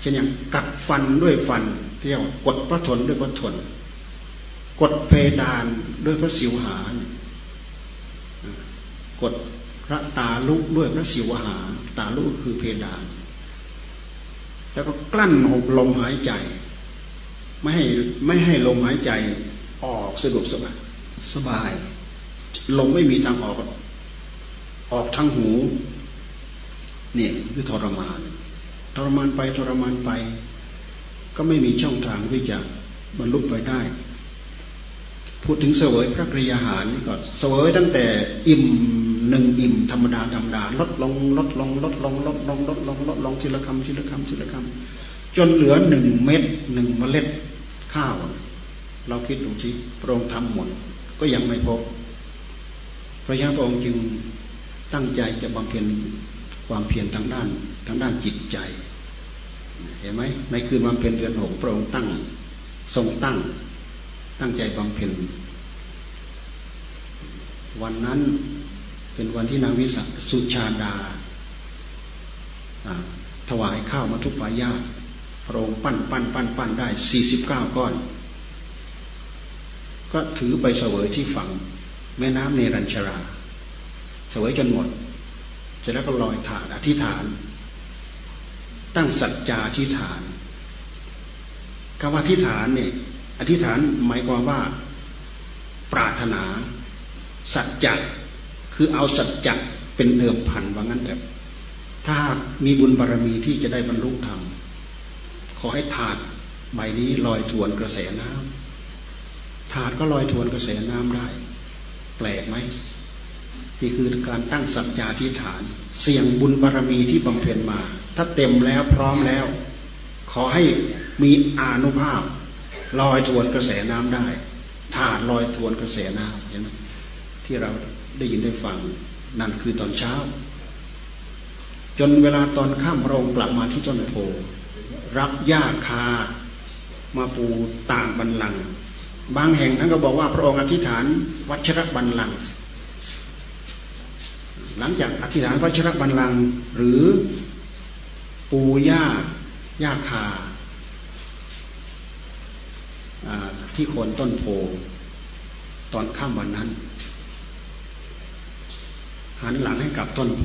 เช่นอย่างกัดฟันด้วยฟันเรียกว่ากดพระทนด้วยพระทน กดเพดานด้วยพระสิวหานกดพระตาลุกด้วยพระสิวหานตาลุกคือเพดาน แล้วก็กลั้นลมหายใจ ไม่ให้ไม่ให้ลมหายใจ ออกสะดวกสบายสบายลมไม่มีทางออก ออกทางหูเนี่ยคือทรมาน ทรมานไปทรมานไป ก็ไม่มีช่องทางที่จะบรรลุไปได้ พูดถึงเสวยพระกริยาหารนี่ก็เสวยตั้งแต่อิ่มหนึ่งอิ่มธรรมดาธรรมดาลดลงลดลงลดลงลดลงลดลงลดลงทีละคำทีละคำทีละคำจนเหลือหนึ่งเม็ดหนึ่งเมล็ดข้าว เราคิดดูสิพระองค์ทำหมดก็ยังไม่พบพระยาพระองค์จึงตั้งใจจะบำเพ็ญความเพียรทางด้านทางด้านจิตใจ เห็นไหมในคืนบำเพ็ญเดือนหกพระองค์ตั้งทรงตั้ง ตั้งใจบำเพ็ญวันนั้นเป็นวันที่นางวิสสุชาดาถวายข้าวมาทุกปายาพระองค์ปั้นปั้นปั้นปั้นได้สี่สิบเก้าก้อน ก็ถือไปเสวยที่ฝั่งแม่น้ำเนรัญชรา เสวยจนหมด เสร็จแล้วก็ลอยถานอธิษฐาน ตั้งสัจจาอธิษฐานคำว่าอธิษฐานเนี่ยอธิษฐานหมายความว่า ปรารถนา สัจจะคือเอาสัจจะเป็นเดิมพันว่างั้นแต่ถ้ามีบุญบารรมีที่จะได้บรรลุธรรมขอให้ถาดใบนี้ลอยทวนกระแสน้ำ ถาดก็ลอยทวนกระแสน้ำได้ แปลกไหมนี่คือการตั้งสัจจาธิฐาน เสี่ยงบุญบารรมีที่บำเพ็ญมา ถ้าเต็มแล้วพร้อมแล้ว ขอให้มีอานุภาพ ลอยทวนกระแสน้ำได้ถาดลอยทวนกระแสน้ำเห็นไหมที่เราได้ยินได้ฟังนั่นคือตอนเช้า จนเวลาตอนข้ามพรงกลับมาที่ต้นโพรับหญ้าคา มาปูต่างบันลัง บางแห่งท่านก็บอกว่าพระองค์อธิษฐานวัชรบันลังหลังจากอธิษฐานวัชรบันลังหรือปูหญ้าหญ้าคาที่โคนต้นโพตอนข้ามวันนั้น หันหลังให้กับต้นโพ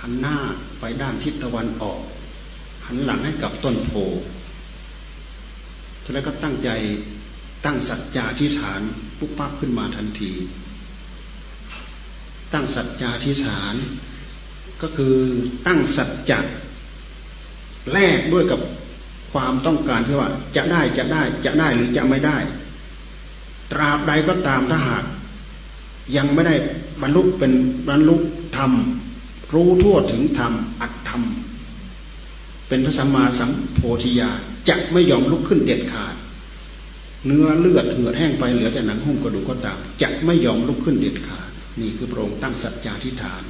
หันหน้าไปด้านทิศตะวันออก หันหลังให้กับต้นโพแล้วก็ตั้งใจ ตั้งสัจจาธิฐานปุ๊บปั๊บขึ้นมาทันที ตั้งสัจจาธิฐานก็คือตั้งสัจจะแลกด้วยกับความต้องการที่ว่าจะได้จะได้จะได้หรือจะไม่ได้ ตราบใดก็ตามถ้าหาก ยังไม่ได้บรรลุเป็นบรรลุธรรม รู้ทั่วถึงธรรมอัตธรรม เป็นพระสัมมาสัมโพธิญาจะไม่ยอมลุกขึ้นเด็ดขาด เนื้อเลือดเหือดแห้งไปเหลือแต่หนังหุ้มกระดูกก็ตามจะไม่ยอมลุกขึ้นเด็ดขาดนี่คือพระองค์ตั้งสัจจาธิฐาน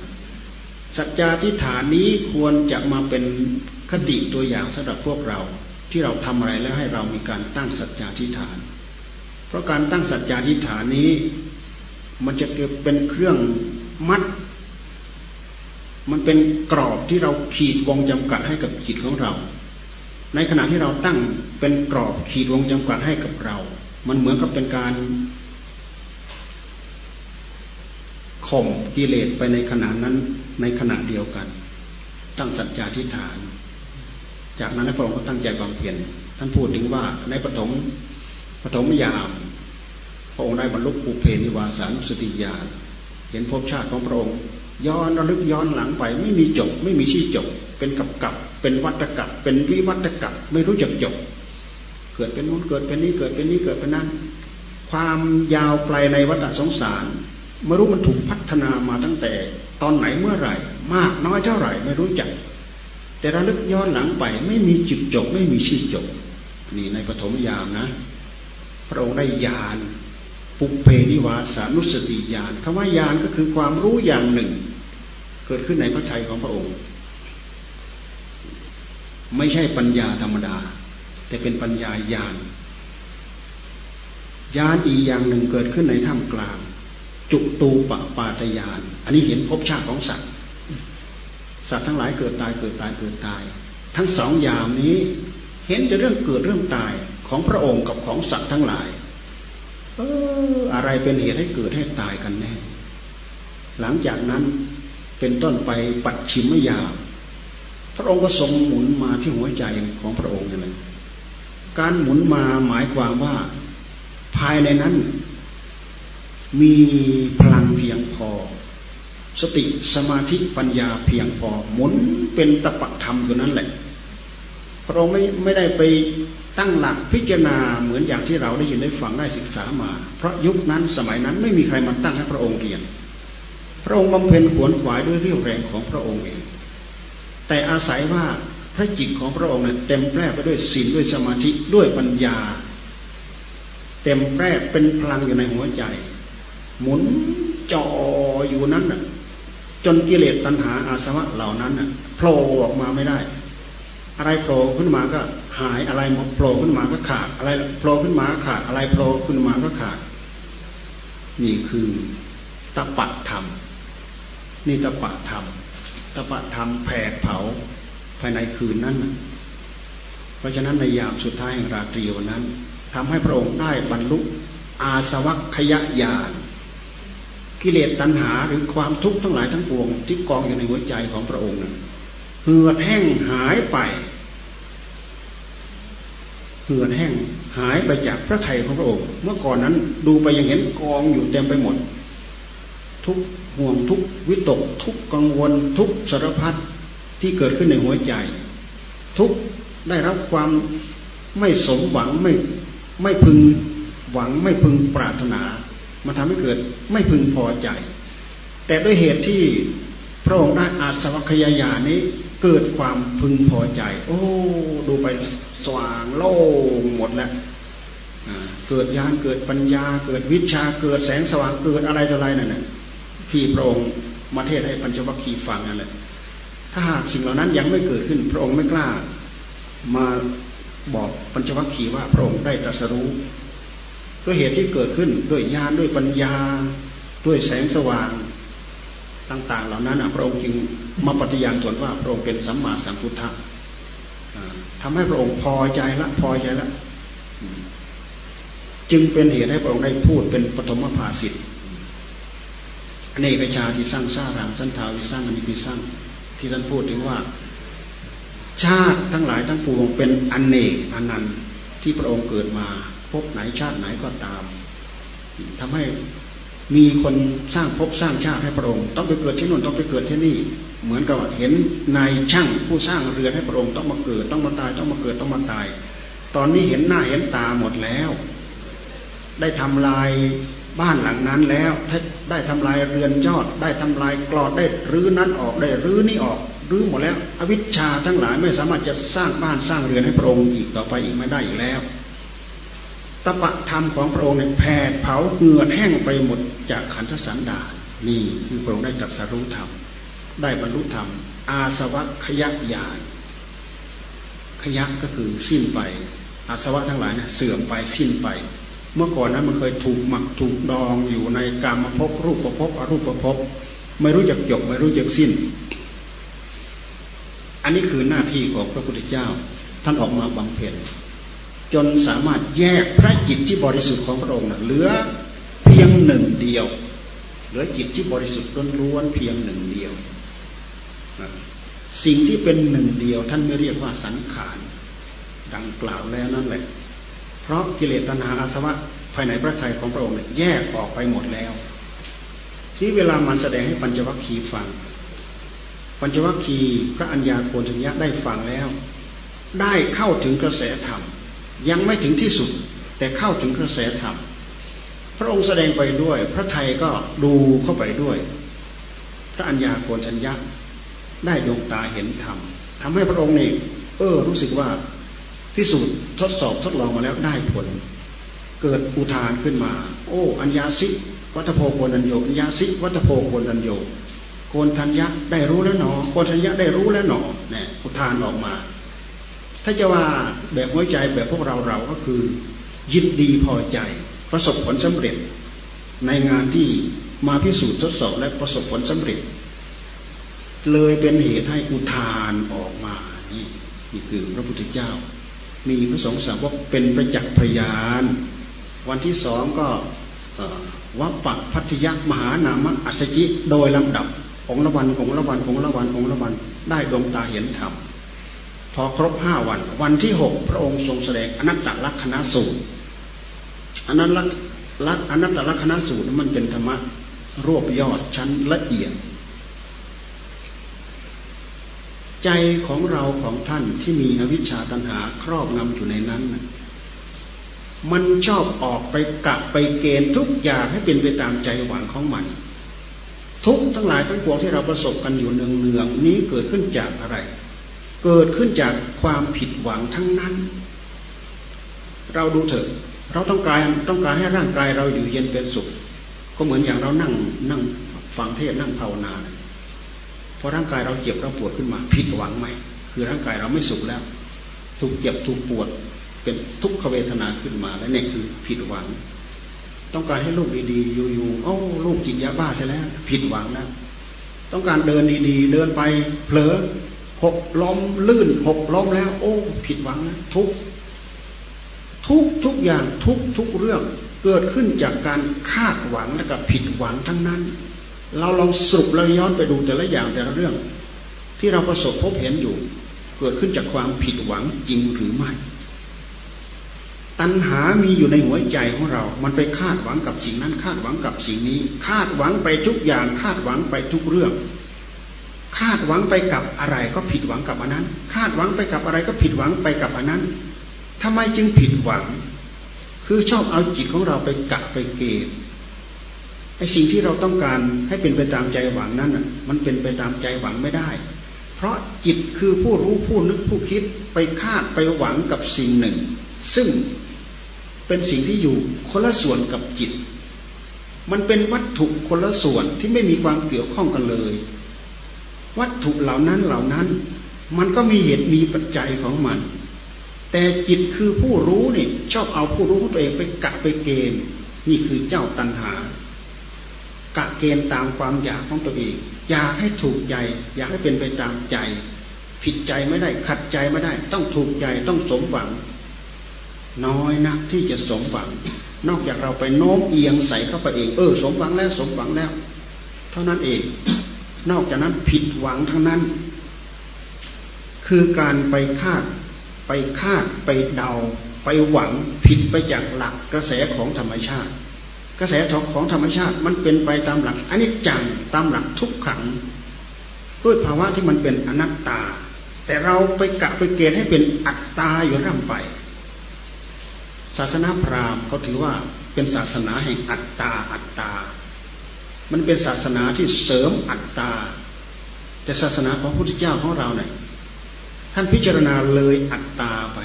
สัจจาธิฐานนี้ควรจะมาเป็นคติตัวอย่างสำหรับพวกเรา ที่เราทำอะไรแล้วให้เรามีการตั้งสัจจาธิฐาน เพราะการตั้งสัจจาธิฐานนี้ มันจะเกิดเป็นเครื่องมัด มันเป็นกรอบที่เราขีดวงจำกัดให้กับจิตของเรา ในขณะที่เราตั้งเป็นกรอบขีดวงจำกัดให้กับเรา มันเหมือนกับเป็นการข่มกิเลสไปในขณะนั้นในขณะเดียวกัน ตั้งสัจจาธิฐาน จากนั้นพระองค์ก็ตั้งใจบำเพ็ญท่านพูดถึงว่าในปฐมปฐมยามพระองค์ได้บรรลุปุเพนิวาสานุสติญาณเห็นภพชาติของพระองค์ ย้อนระลึกย้อนหลังไป ไม่มีจบ ไม่มีที่จบ เป็นกับกับเป็นวัตกับเป็นวิวัตกับไม่รู้จักจบ เกิดเป็นนู้นเกิดเป็นนี้เกิดเป็นนี้เกิดเป็นนั้น ความยาวไกลในวัฏสงสารไม่รู้มันถูกพัฒนามาตั้งแต่ตอนไหนเมื่อไหร่ มากน้อยเท่าไหร่ไม่รู้จัก แต่ระลึกย้อนหลังไปไม่มีจุดจบ ไม่มีที่อจบ นี่ในปฐมยามนะ พระองค์ได้ญาณปุเพนิวาสานุสติญาณคำว่าญาณก็คือความรู้อย่างหนึ่ง เกิดขึ้นในพระทัยของพระองค์ ไม่ใช่ปัญญาธรรมดา แต่เป็นปัญญาญาณญาณอีกอย่างหนึ่งเกิดขึ้นในถ้ำกลาง จุตูปปาตยาน อันนี้เห็นภพชาติของสัตว์ สัตว์ทั้งหลายเกิดตายเกิดตายเกิดตาย ทั้งสองยามนี้ เห็นแต่เรื่องเกิดเรื่องตายของพระองค์กับของสัตว์ทั้งหลาย เอออะไรเป็นเหตุให้เกิดให้ตายกันแน่ หลังจากนั้นเป็นต้นไปปัดชิมยาม พระองค์ก็ทรงหมุนมาที่หัวใจของพระองค์นั่นแหละการหมุนมาหมายความว่าภายในนั้น มีพลังเพียงพอ สติสมาธิปัญญาเพียงพอ หมุนเป็นตะปะธรรมอยู่นั้นแหละ พระองค์ไม่ไม่ได้ไปตั้งหลักพิจารณาเหมือนอย่างที่เราได้ยินได้ฟังได้ศึกษามา เพราะยุคนั้นสมัยนั้นไม่มีใครมาตั้งให้พระองค์เรียน พระองค์บำเพ็ญขวนขวายด้วยเรี่ยวแรงของพระองค์เอง แต่อาศัยว่าพระจิตของพระองค์เนี่ยเต็มแปร่ไปด้วยศีลด้วยสมาธิด้วยปัญญา เต็มแปร่เป็นพลังอยู่ในหัวใจ หมุนจ่ออยู่นั้นน่ะจนกิเลสตัณหาอาสวะเหล่านั้นโผล่ออกมาไม่ได้ อะไรโผล่ขึ้นมาก็หายอะไรโผล่ขึ้นมาก็ขาดอะไรโผล่ขึ้นมาขาดอะไรโผล่ขึ้นมาก็ขาด นี่คือตปะธรรม นี่ตปะธรรม ตปะธรรมแผดเผาภายในคืนนั้น เพราะฉะนั้นในยามสุดท้ายแห่งราตรีวันนั้นทำให้พระองค์ได้บรรลุอาสวัคยญาณกิเลสตัณหาหรือความทุกข์ทั้งหลายทั้งปวงที่กองอยู่ในหัวใจของพระองค์นั้นเหือดแห้งหายไปเหือดแห้งหายไปจากพระไถ่ของพระองค์ เมื่อก่อนนั้นดูไปยังเห็นกองอยู่เต็มไปหมด ทุกห่วงทุกวิตก ทุกกังวล ทุกสารพัดที่เกิดขึ้นในหัวใจ ทุกได้รับความไม่สมหวังไม่ไม่พึงหวังไม่พึงปรารถนา มาทำให้เกิดไม่พึงพอใจ แต่ด้วยเหตุที่พระองค์ได้อาสวัคยายานี้เกิดความพึงพอใจ โอ้ ดูไปสว่างโล่งหมดแล้วเกิดญาณเกิดปัญญา เกิดวิชาเกิดแสงสว่างเกิดอะไรต่ออะไรนั่นแหละ ที่พระองค์มาเทศให้ปัญจวัคคีย์ฟังนั่นแหละถ้าหากสิ่งเหล่านั้นยังไม่เกิดขึ้น พระองค์ไม่กล้า มาบอกปัญจวัคคีย์ว่าพระองค์ได้ตรัสรู้ด้วยเหตุที่เกิดขึ้นด้วยญาณด้วยปัญญา ด้วยแสงสว่างต่าง ๆ เหล่านั้นพระองค์จึงมาปฏิญาณตนว่าพระองค์เป็นสัมมาสัมพุทธะทำให้พระองค์พอใจละพอใจละ จึงเป็นเหตุให้พระองค์ได้พูดเป็นปฐมภาสิทธิ์ ในกชาที่สร้างสร้างรามสันทาวิสร้างอนิพิสร้างที่ท่านพูดถึงว่า ชาติทั้งหลายทั้งปวงเป็นอนเนกอนันต์ที่พระองค์เกิดมาพบไหนชาติไหนก็ตามทำให้มีคนสร้างภพสร้างชาติให้พระองค์ ต้องไปเกิดที่นู่นต้องไปเกิดที่นี่ เหมือนกับเห็นนายช่างผู้สร้างเรือนให้พระองค์ต้องมาเกิดต้องมาตายต้องมาเกิดต้องมาตาย ตอนนี้เห็นหน้าเห็นตาหมดแล้ว ได้ทำลาย บ้านหลังนั้นแล้วได้ทำลายเรือนยอด ได้ทำลายกรอดได้รื้อนั้นออกได้รื้อนี้ออกรื้อหมดแล้ว อวิชชาทั้งหลายไม่สามารถจะสร้างบ้านสร้างเรือนให้พระองค์อีกต่อไปอีกไม่ได้อีกแล้วตปะธรรมของพระองค์เนี่ยแผดเผาเหงื่อแห้งไปหมดจากขันธสันดานนี่คือพระองค์ได้ตรัสรู้ธรรมได้บรรลุธรรม อาสวะขยักยานขยักก็คือสิ้นไป อาสวะทั้งหลายเนี่ยเสื่อมไปสิ้นไป เมื่อก่อนนั้นมันเคยถูกหมักถูกดองอยู่ในกรรมภพรูปภพอรูปภพไม่รู้จักจบไม่รู้จักสิ้น อันนี้คือหน้าที่ของพระพุทธเจ้า ท่านออกมาบำเพ็ญจนสามารถแยกพระจิตที่บริสุทธิ์ของพระองค์เหลือเพียงหนึ่งเดียว เหลือจิตที่บริสุทธิ์ล้วนเพียงหนึ่งเดียว สิ่งที่เป็นหนึ่งเดียว ท่านไม่เรียกว่าสังขารดังกล่าวแล้วนั่นแหละ เพราะกิเลสตัณหาอาสวะภายในพระทัยของพระองค์แยกออกไปหมดแล้ว ที่เวลามาแสดงให้ปัญจวัคคีย์ฟัง ปัญจวัคคีย์พระัญญาโกณทัญญะได้ฟังแล้ว ได้เข้าถึงกระแสธรรม ยังไม่ถึงที่สุด แต่เข้าถึงกระแสธรรม พระองค์แสดงไปด้วย พระไทยก็ดูเข้าไปด้วย พระัญญาโกณทัญญะได้ดวงตาเห็นธรรมทำให้พระองค์นี่เออรู้สึกว่า พิสูจน์ทดสอบทดลองมาแล้วได้ผล เกิดอุทานขึ้นมา โอ้ อัญญาสิวัตโพโกนัญโยอัญญาสิวัตโพโกนัญโยโกนทัญญะได้รู้แล้วหนอโกนทัญญะได้รู้แล้วหนอเนี่ยอุทานออกมา ถ้าจะว่าแบบหัวใจแบบพวกเราเราก็คือ ยินดีพอใจประสบผลสำเร็จ ในงานที่มาพิสูจน์ทดสอบและประสบผลสำเร็จ เลยเป็นเหตุให้อุทานออกมานี่นี่คือพระพุทธเจ้า มีพระสงฆ์สาวกเป็นประจักษ์พยาน วันที่สองก็วัปปักพัทยมหานามอัศจิโดยลำดับองละวันองละวันองละวันองละวันได้ดวงตาเห็นธรรมพอครบห้าวัน วันที่หกพระองค์ทรงแสดงอนัตตลักษณสูตรอนัตตลักษณสูตรมันเป็นธรรมะรวบยอดชั้นละเอียด ใจของเราของท่านที่มีอวิชชาตัณหาครอบงำอยู่ในนั้นมันชอบออกไปกะไปเกณฑ์ทุกอย่างให้เป็นไปตามใจหวังของมัน ทุกทั้งหลายทั้งปวงที่เราประสบกันอยู่เนืองๆนี้เกิดขึ้นจากอะไร เกิดขึ้นจากความผิดหวังทั้งนั้น เราดูเถอะ เราต้องการต้องการให้ร่างกายเราอยู่เย็นเป็นสุข ก็เหมือนอย่างเรานั่งนั่งฟังเทศนั่งภาวนา พอร่างกายเราเจ็บเราปวดขึ้นมาผิดหวังไหมคือร่างกายเราไม่สุขแล้ว ถูกเจ็บถูกปวดเป็นทุกขเวทนาขึ้นมา และนี่คือผิดหวัง ต้องการให้ลูกดีๆอยู่ๆเอ้าลูกจิตยาบ้าใช่แล้วผิดหวังแล้วต้องการเดินดีๆ เดินไปเผลอหกล้มลื่นหกล้มแล้ว โอ้ ผิดหวังนะทุกทุกทุกอย่างทุกทุกเรื่องเกิดขึ้นจากการคาดหวังและก็ผิดหวังทั้งนั้น เราลองสรุปแล้วย้อนไปดูแต่ละอย่างแต่ละเรื่อง ที่เราประสบพบเห็นอยู่ เกิดขึ้นจากความผิดหวังจริงหรือไม่ ตัณหามีอยู่ในหัวใจของเรา มันไปคาดหวังกับสิ่งนั้น คาดหวังกับสิ่งนี้ คาดหวังไปทุกอย่าง คาดหวังไปทุกเรื่อง คาดหวังไปกับอะไรก็ผิดหวังกับอันนั้น คาดหวังไปกับอะไรก็ผิดหวังไปกับอันนั้นทำไมจึงผิดหวัง คือชอบเอาจิตของเราไปกะไปเกณฑ์ ไอ้สิ่งที่เราต้องการให้เป็นไปตามใจหวังนั้นอะมันเป็นไปตามใจหวังไม่ได้ เพราะจิตคือผู้รู้ผู้นึกผู้คิดไปคาดไปหวังกับสิ่งหนึ่ง ซึ่งเป็นสิ่งที่อยู่คนละส่วนกับจิต มันเป็นวัตถุคนละส่วนที่ไม่มีความเกี่ยวข้องกันเลย วัตถุเหล่านั้นเหล่านั้น มันก็มีเหตุมีปัจจัยของมัน แต่จิตคือผู้รู้นี่ชอบเอาผู้รู้ของตัวเองไปกะไปเกณฑ์นี่คือเจ้าตัณหา กะเกณฑ์ตามความอยากของตัวเองอยากให้ถูกใจ อยากให้เป็นไปตามใจ ผิดใจไม่ได้ขัดใจไม่ได้ ต้องถูกใจต้องสมหวัง น้อยนักที่จะสมหวัง นอกจากเราไปโน้มเอียงใส่เข้าไปเอง เออ สมหวังแล้วสมหวังแล้ว เท่านั้นเอง นอกจากนั้นผิดหวังทั้งนั้น คือการไปคาด ไปคาดไปเดา ไปหวังผิดไปจากหลักกระแสของธรรมชาติ กระแสของธรรมชาติมันเป็นไปตามหลักอันนี้จังตามหลักทุกขัง ด้วยภาวะที่มันเป็นอนัตตา แต่เราไปกะไปเกณฑ์ให้เป็นอัตตาอยู่ร่ำไป ศาสนาพราหมณ์เขาถือว่าเป็นศาสนาแห่งอัตตาอัตตา มันเป็นศาสนาที่เสริมอัตตา แต่ศาสนาของพระพุทธเจ้าของเราเนี่ยท่านพิจารณาเลยอัตตาไป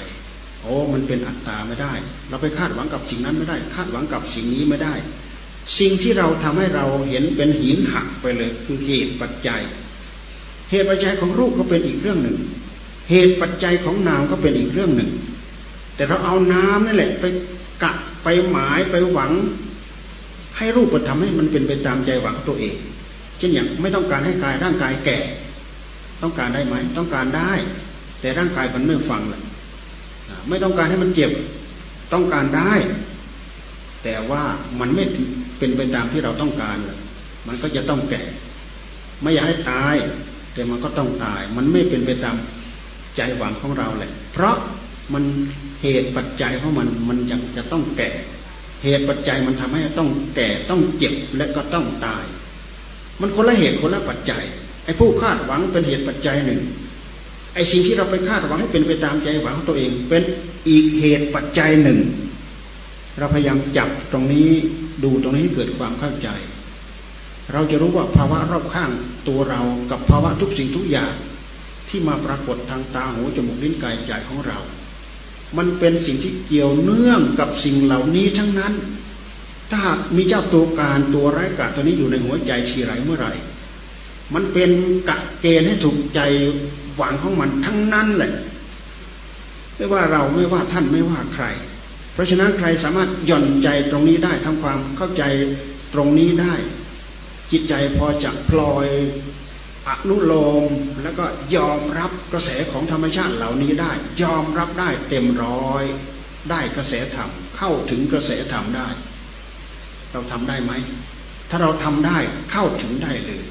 โอ้มันเป็นอัตตาไม่ได้ เราไปคาดหวังกับสิ่งนั้นไม่ได้ คาดหวังกับสิ่งนี้ไม่ได้ สิ่งที่เราทำให้เราเห็นเป็นหินหักไปเลยคือเหตุปัจจัย เหตุปัจจัยของรูปก็เป็นอีกเรื่องหนึ่ง เหตุปัจจัยของนามก็เป็นอีกเรื่องหนึ่ง แต่เราเอาน้ำนั่นแหละ ไปกะไปหมายไปหวัง ให้รูปธรรมให้มันเป็นไปตามใจหวังตัวเองเช่นอย่างไม่ต้องการให้กายร่างกายแก่ ต้องการได้ไหมต้องการได้ แต่ร่างกายมันไม่ฟังเลย ไม่ต้องการให้มันเจ็บต้องการได้ แต่ว่ามันไม่เป็นไปตามที่เราต้องการมันก็จะต้องแก่ ไม่อยากให้ตาย แต่มันก็ต้องตาย มันไม่เป็นไปตามใจหวังของเราเลยเพราะมันเหตุปัจจัยของมันมันยังจะต้องแก่ เหตุปัจจัยมันทำให้ต้องแก่ต้องเจ็บและก็ต้องตาย มันคนละเหตุคนละปัจจัยไอ้ผู้คาดหวังเป็นเหตุปัจจัยหนึ่ง ไอ้สิ่งที่เราไปคาดหวังให้เป็นไปตามใจหวังของตัวเอง เป็นอีกเหตุปัจจัยหนึ่ง เราพยายามจับตรงนี้ดูตรงนี้ให้เกิดความเข้าใจ เราจะรู้ว่าภาวะรอบข้างตัวเรากับภาวะทุกสิ่งทุกอย่างที่มาปรากฏทางตาหูจมูกลิ้นกายใจของเรา มันเป็นสิ่งที่เกี่ยวเนื่องกับสิ่งเหล่านี้ทั้งนั้น ถ้ามีเจ้าตัวการตัวไร้กาตัวนี้อยู่ในหัวใจชีไรเมื่อไหร่ มันเป็นกะเกณฑ์ให้ถูกใจ หวังของมันทั้งนั้นแหละ ไม่ว่าเราไม่ว่าท่านไม่ว่าใคร เพราะฉะนั้นใครสามารถหย่อนใจตรงนี้ได้ทำความเข้าใจตรงนี้ได้ จิตใจพอจะพลอยอนุโลมแล้วก็ยอมรับกระแสของธรรมชาติเหล่านี้ได้ ยอมรับได้เต็มร้อย ได้กระแสธรรมเข้าถึงกระแสธรรมได้ เราทำได้ไหม ถ้าเราทำได้เข้าถึงได้เลย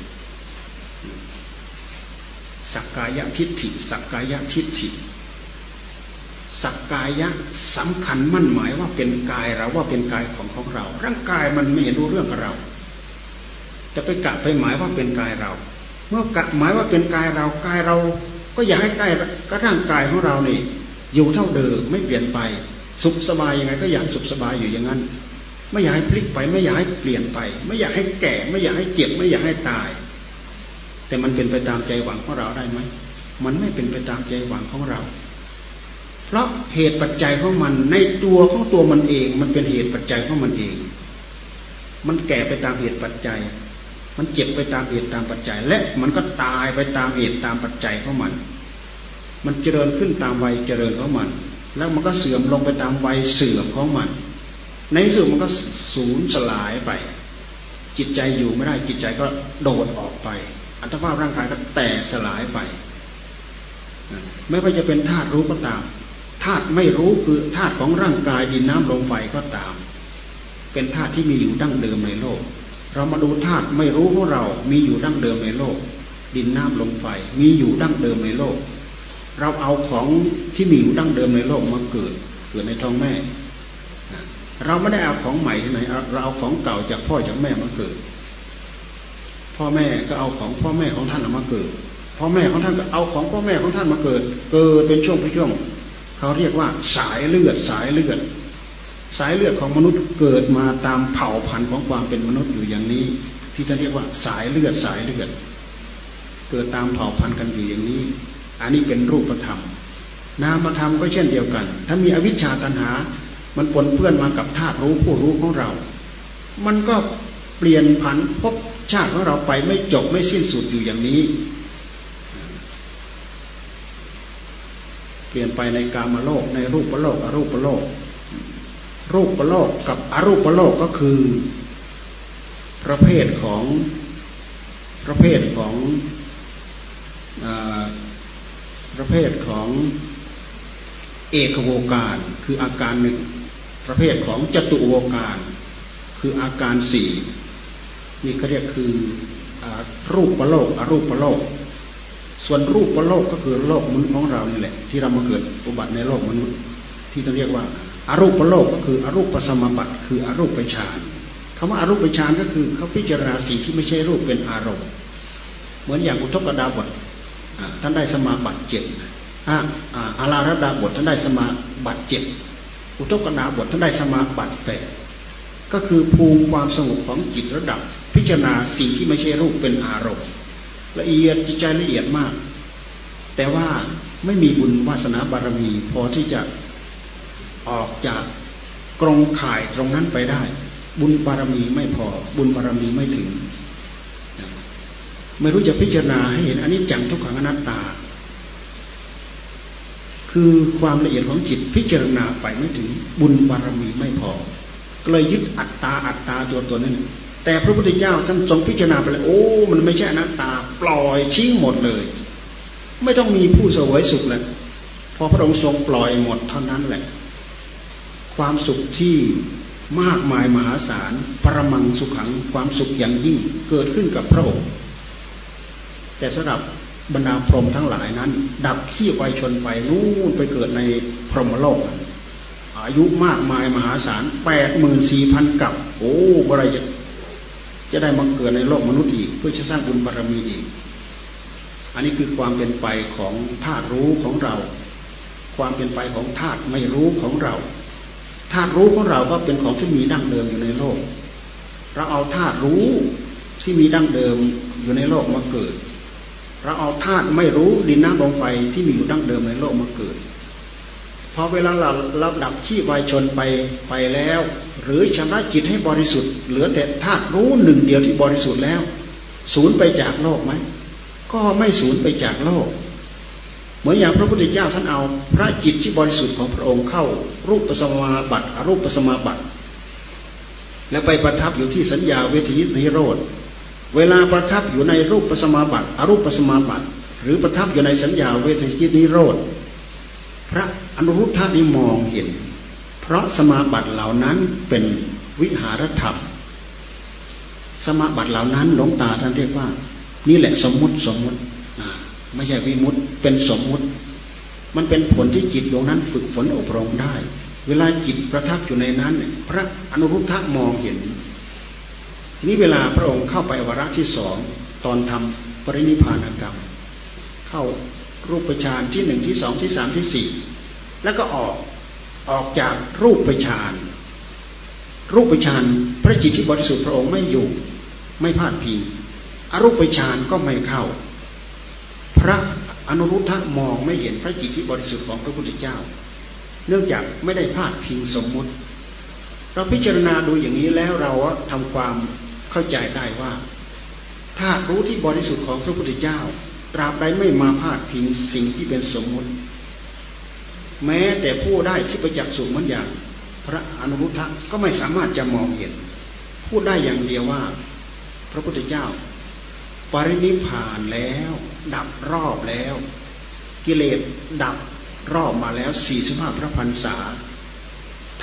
สักกายทิฏฐิสักกายทิฏฐิสักกายะสำคัญมั่นหมายว่าเป็นกายเราว่าเป็นกายของของเรา ร่างกายมันไม่เห็นรู้เรื่องกับเรา จะไปกะไปหมายว่าเป็นกายเรา เมื่อกะหมายว่าเป็นกายเรากายเรา ก็อยากให้กายก็ร่างกายของเรานี่อยู่เท่าเดิมไม่เปลี่ยนไป สุขสบายยังไงก็อยากสุขสบายอยู่อย่างนั้น ไม่อยากให้พลิกไปไม่อยากให้เปลี่ยนไป ไม่อยากให้แก่ ไม่อยากให้เจ็บไม่อยากให้ตาย แต่มันเป็นไปตามใจหวังของเราได้ไหมมันไม่เป็นไปตามใจหวังของเรา เพราะเหตุปัจจัยของมันในตัวของตัวมันเอง มันเป็นเหตุปัจจัยของมันเอง มันแก่ไปตามเหตุปัจจัย มันเจ็บไปตามเหตุตามปัจจัย และมันก็ตายไปตามเหตุตามปัจจัยของมัน มันเจริญขึ้นตามวัยเจริญของมัน แล้วมันก็เสื่อมลงไปตามวัยเสื่อมของมัน ในสุดมันก็สูญสลายไป จิตใจอยู่ไม่ได้จิตใจก็โดดออกไป อัตภาพร่างกายก็แตกสลายไปไม่ว่าจะเป็นธาตุรู้ก็ตามธาตุไม่รู้คือธาตุของร่างกายดินน้ำลมไฟก็ตาม เป็นธาตุที่มีอยู่ดั้งเดิมในโลก เรามาดูธาตุไม่รู้ของเรา มีอยู่ดั้งเดิมในโลก ดินน้ำลมไฟมีอยู่ดั้งเดิมในโลก เราเอาของที่มีอยู่ดั้งเดิมในโลกมาเกิด เกิดในท้องแม่ เราไม่ได้เอาของใหม่ที่ไหนเราเอาของเก่าจากพ่อจากแม่มาเกิด พ่อแม่ก็เอาของพ่อแม่ของท่านมาเกิด พ่อแม่ของท่านก็เอาของพ่อแม่ของท่านมาเกิด เกิดเป็นช่วงเป็นช่วง เขาเรียกว่าสายเลือดสายเลือด สายเลือดของมนุษย์เกิดมาตามเผ่าพันธุ์ของความเป็นมนุษย์อยู่อย่างนี้ ที่จะเรียกว่าสายเลือดสายเลือด เกิดตามเผ่าพันธุ์กันอยู่อย่างนี้ อันนี้เป็นรูปธรรม นามธรรมก็เช่นเดียวกัน ถ้ามีอวิชชาตัณหา มันปนเปื้อนมากับธาตุรู้ผู้รู้ของเรา มันก็เปลี่ยนผันพบ ชาติของเราไปไม่จบไม่สิ้นสุดอยู่อย่างนี้ เปลี่ยนไปในกามโลกในรูปโลกอรูปโลก รูปโลกกับอรูปโลกก็คือประเภทของประเภทของอประเภทของเอกโวการคืออาการหนึ่งประเภทของจตุโวการคืออาการสี่ นี่เขาเรียกคือรูปประโลกอรูปประโลก ส่วนรูปประโลกก็คือโลกมนุษย์ของเรานี่แหละ ที่เรามาเกิดอุบัติในโลกมนุษย์ ที่จะเรียกว่าอารูประโลกก็คืออรูปปสมบัติ คืออรูปฌานคำว่าอารูปฌานก็คือเขาพิจารณาสิ่งที่ไม่ใช่รูปเป็นอารมณ์ เหมือนอย่างอุทกดาบทท่านได้สมาบัติเจ็ดอาราระดาบทท่านได้สมาบัติเจ็ดอุทกดาบทท่านได้สมาบัติแปด ก็คือภูมิความสงบของจิตระดับ พิจารณาสิ่งที่ไม่ใช่รูปเป็นอารมณ์ ละเอียดจิตใจละเอียดมาก แต่ว่าไม่มีบุญวาสนาบารมีพอที่จะออกจากกรงข่ายตรงนั้นไปได้ บุญบารมีไม่พอ บุญบารมีไม่ถึง ไม่รู้จะพิจารณาให้เห็นอันนี้จังทุกขังอนัตตา คือความละเอียดของจิตพิจารณาไปไม่ถึงบุญบารมีไม่พอ ก็เลยยึดอัตตาอัตตาตัวตัวนั้นแต่พระพุทธเจ้าท่านทรงพิจารณาไปเลยโอ้ มันไม่ใช่อนัตตาปล่อยชี้หมดเลย ไม่ต้องมีผู้เสวยสุขเลยพอพระองค์ทรงปล่อยหมดเท่านั้นแหละ ความสุขที่มากมายมหาศาลปรมังสุขังความสุขอย่างยิ่งเกิดขึ้นกับพระองค์แต่สำหรับบรรดาพรหมทั้งหลายนั้น ดับขี้ไปชนไปนู่นไปเกิดในพรหมโลก อายุมากมายมหาศาลแปดหมื่นสี่พันกับ โอ้บริยจะได้มาเกิดในโลกมนุษย์อีก เพื่อจะสร้างบุญบารมีอีก อันนี้คือความเป็นไปของธาตุรู้ของเรา ความเป็นไปของธาตุไม่รู้ของเราธาตุรู้ของเราก็เป็นของที่มีดั้งเดิมอยู่ในโลก เราเอาธาตุรู้ที่มีดั้งเดิมอยู่ในโลกมาเกิด เราเอาธาตุไม่รู้ดินน้ำลมไฟที่มีอยู่ดั้งเดิมในโลกมาเกิด พอเวลาเราเราดับชีวายชนไปไปแล้ว หรือชำระจิตให้บริสุทธิ์เหลือแต่ธาตุรู้หนึ่งเดียวที่บริสุทธิ์แล้วสูญไปจากโลกไหมก็ไม่สูญไปจากโลก เหมือนอย่างพระพุทธเจ้าท่านเอา พระจิตที่บริสุทธิ์ของพระองค์เข้า รูปปัสมาบัติอรูปปัสมาบัติแล้วไปประทับอยู่ที่สัญญาเวทียินิโรธเวลาประทับอยู่ในรูปปัสมาบัติอรูปปัสมาบัติ หรือประทับอยู่ในสัญญาเวทียินิโรธ พระอนุรุทธานี้มองเห็น เพราะสมาบัติเหล่านั้นเป็นวิหารธรรม สมาบัติเหล่านั้นหลวงตาท่านเรียกว่า นี่แหละสมมุติสมมุติไม่ใช่วิมุตเป็นสมมุติ มันเป็นผลที่จิตดวงนั้นฝึกฝนอบรมได้ เวลาจิตประทับอยู่ในนั้น พระอนุรุทธะมองเห็นทีนี้เวลาพระองค์เข้าไปวาระที่สองตอนทำปรินิพานกรรม เข้า รูปฌานที่หนึ่งที่สองที่สามที่สี่แล้วก็ออกออกจากรูปฌานรูปฌานพระจิตที่บริสุทธิ์พระองค์ไม่อยู่ ไม่พลาดพิงอรูปฌานก็ไม่เข้า พระอนุรุทธะมองไม่เห็นพระจิตที่บริสุทธิ์ของพระพุทธเจ้า เนื่องจากไม่ได้พลาดพิงสมมุติ เราพิจารณาดูอย่างนี้แล้วเราทำความเข้าใจได้ว่าถ้ารู้ที่บริสุทธิ์ของพระพุทธเจ้า ตราบใดไม่มาพาดพิงสิ่งที่เป็นสมมติ แม้แต่ผู้ได้ที่ประจักษ์สุเหมือนอย่าง พระอนุรุทธะก็ไม่สามารถจะมองเห็น พูดได้อย่างเดียวว่า พระพุทธเจ้า ปรินิพานแล้ว ดับรอบแล้ว กิเลสดับรอบมาแล้วสี่สิบห้าพระพันษา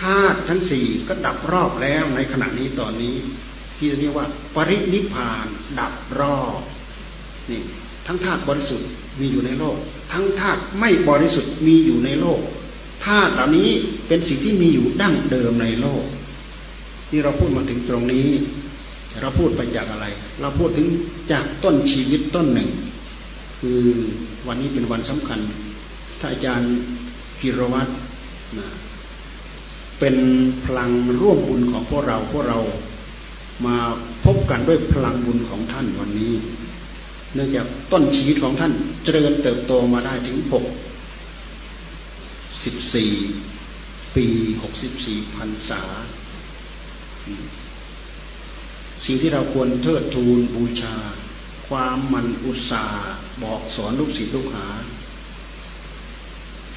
ธาตุทั้งสี่ก็ดับรอบแล้วในขณะนี้ตอนนี้ ที่เรียกว่า ปรินิพาน ดับรอบนี่ ทั้งธาตุบริสุทธิ์มีอยู่ในโลก ทั้งธาตุไม่บริสุทธิ์มีอยู่ในโลกธาตุเหล่านี้เป็นสิ่งที่มีอยู่ดั้งเดิมในโลกที่เราพูดมาถึงตรงนี้ เราพูดไปจากอะไร เราพูดถึงจากต้นชีวิตต้นหนึ่ง คือวันนี้เป็นวันสำคัญท่านอาจารย์พิรวัตรนะเป็นพลังร่วมบุญของพวกเราพวกเรามาพบกันด้วยพลังบุญของท่านวันนี้ เนื่องจากต้นชีวิตของท่านเจริญเติบโตมาได้ถึงหกสิบสี่ปีหกสิบสี่พรรษา สิ่งที่เราควรเทิดทูนบูชา ความมันอุตสาบอกสอนลูกศิษย์ลูกหา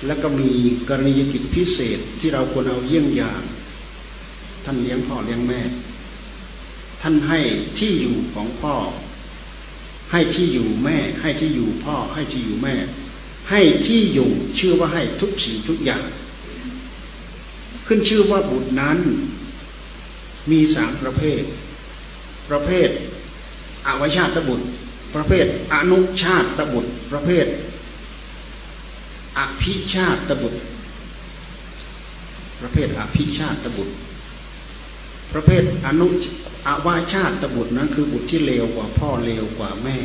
แล้วก็มีกรณียกิจพิเศษที่เราควรเอาเยี่ยงอย่าง ท่านเลี้ยงพ่อเลี้ยงแม่ ท่านให้ที่อยู่ของพ่อ ให้ที่อยู่แม่ ให้ที่อยู่พ่อ ให้ที่อยู่แม่ ให้ที่อยู่ชื่อว่าให้ทุกสิ่งทุกอย่าง ขึ้นชื่อว่าบุตรนั้น มีสามประเภท ประเภทอวชาตบุตร ประเภทอนุชาตบุตร ประเภท อภิชาตบุตร ประเภทอภิชาตบุตร ประเภทอนุ อวาชาตบุตรนั้นคือบุตรที่เลวกว่าพ่อเลวกว่าแม่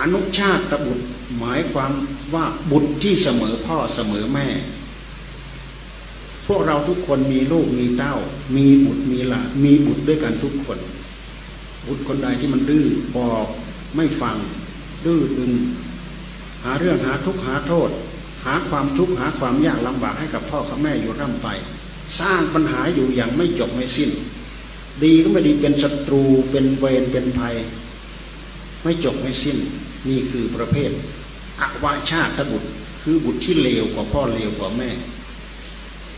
อนุชาตบุตรหมายความว่าบุตรที่เสมอพ่อเสมอแม่ พวกเราทุกคนมีลูกมีเต้า มีบุตรมีหลานมีบุตรด้วยกันทุกคน บุตรคนใดที่มันดื้อบอกไม่ฟัง ดื้อดึงหาเรื่องหาทุกข์หาโทษ หาความทุกข์หาความยากลำบากให้กับพ่อกับแม่อยู่ร่ำไป สร้างปัญหาอยู่อย่างไม่จบไม่สิ้น ดีก็ไม่ดีเป็นศัตรูเป็นเวรเป็นภัย ไม่จบไม่สิ้นนี่คือประเภทอวาชาตบุตร คือบุตรที่เลวกว่าพ่อเลวกว่าแม่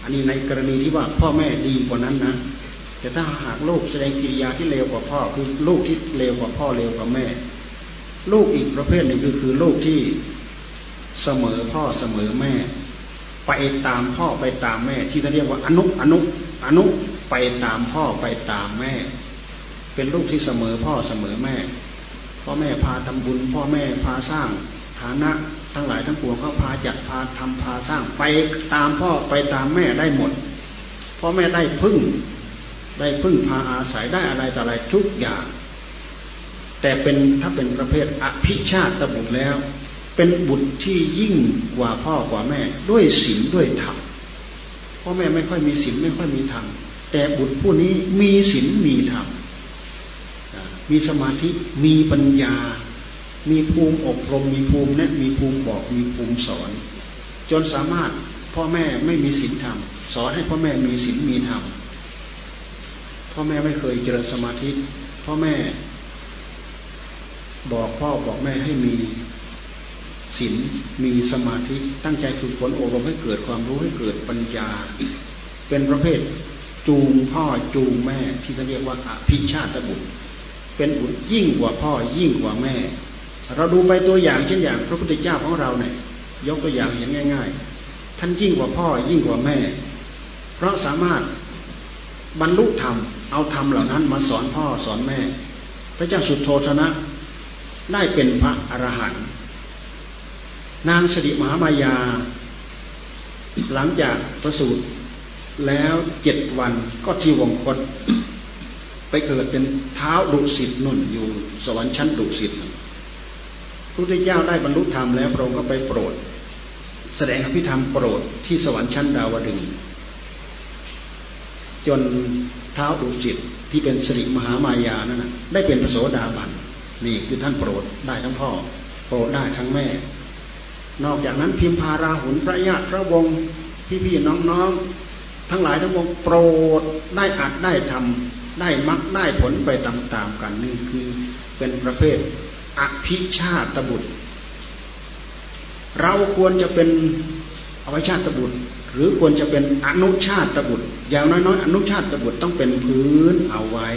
อันนี้ในกรณีที่ว่าพ่อแม่ดีกว่านั้นนะแต่ถ้าหากลูกแสดงกิริยาที่เลวกว่าพ่อคือลูกที่เลวกว่าพ่อเลวกว่าแม่ ลูกอีกประเภทหนึ่งคือคือลูกที่เสมอพ่อเสมอแม่ ไปตามพ่อไปตามแม่ ที่จะเรียกว่าอนุอนุอนุ ไปตามพ่อไปตามแม่ เป็นลูกที่เสมอพ่อเสมอแม่ พ่อแม่พาทำบุญ พ่อแม่พาสร้างฐานะทั้งหลายทั้งปวงเขาพาจัดพาทำพาสร้างไปตามพ่อไปตามแม่ได้หมด พ่อแม่ได้พึ่งได้พึ่งพาอาศัยได้อะไรต่ออะไรทุกอย่าง แต่เป็นถ้าเป็นประเภทอภิชาติบุญแล้ว เป็นบุตรที่ยิ่งกว่าพ่อกว่าแม่ ด้วยศีลด้วยธรรมพ่อแม่ไม่ค่อยมีศีลไม่ค่อยมีธรรม แต่บุตรผู้นี้มีศีลมีธรรมมีสมาธิมีปัญญา มีภูมิอบรม มีภูมิแนะมีภูมิบอกมีภูมิสอน จนสามารถพ่อแม่ไม่มีศีลธรรม สอนให้พ่อแม่มีศีลมีธรรมพ่อแม่ไม่เคยเจริญสมาธิพ่อแม่ บอกพ่อบอกแม่ให้มีศีลมีสมาธิตั้งใจฝึกฝนอบรมให้เกิดความรู้ให้เกิดปัญญา เป็นประเภท จูงพ่อจูงแม่ที่จะเรียกว่าอภิชาตบุตร เป็นบุตรยิ่งกว่าพ่อยิ่งกว่าแม่ เราดูไปตัวอย่างเช่นอย่าง พระพุทธเจ้าของเราเนี่ยยกตัวอย่างเห็นง่าย ๆ ท่านยิ่งกว่าพ่อยิ่งกว่าแม่ เพราะสามารถบรรลุธรรมเอาธรรมเหล่านั้นมาสอนพ่อสอนแม่ พระเจ้าสุดโทธนะได้เป็นพระอรหันต์นางสิริมหามายา หลังจากประสูติ แล้วเจ็ดวันก็ที่วงคต ไปเกิดเป็นเท้าดุสิตนุ่นอยู่สวรรค์ชั้นดุสิตพระพุทธเจ้าได้บรรลุธรรมแล้วพระองค์ก็ไปโปรด แสดงอภิธรรมโปรดที่สวรรค์ชั้นดาวดึงจนเท้าดุสิตที่เป็นสิริมหามายานั่นนะได้เป็นพระโสดาบันนี่คือท่านโปรดได้ทั้งพ่อ โปรดได้ทั้งแม่ นอกจากนั้นพิมพาราหุนพระญาติพระวงศ์พี่ๆน้องๆ ทั้งหลายทั้งวงโปรดได้อัดได้ทำได้มรรคได้ผลไปตามๆกันนี่คือเป็นประเภทอภิชาตบุตร เราควรจะเป็นอวิชาตบุตร หรือควรจะเป็นอนุชาตบุตร อย่างน้อยๆอนุชาตบุตรต้องเป็นพื้นเอาไว้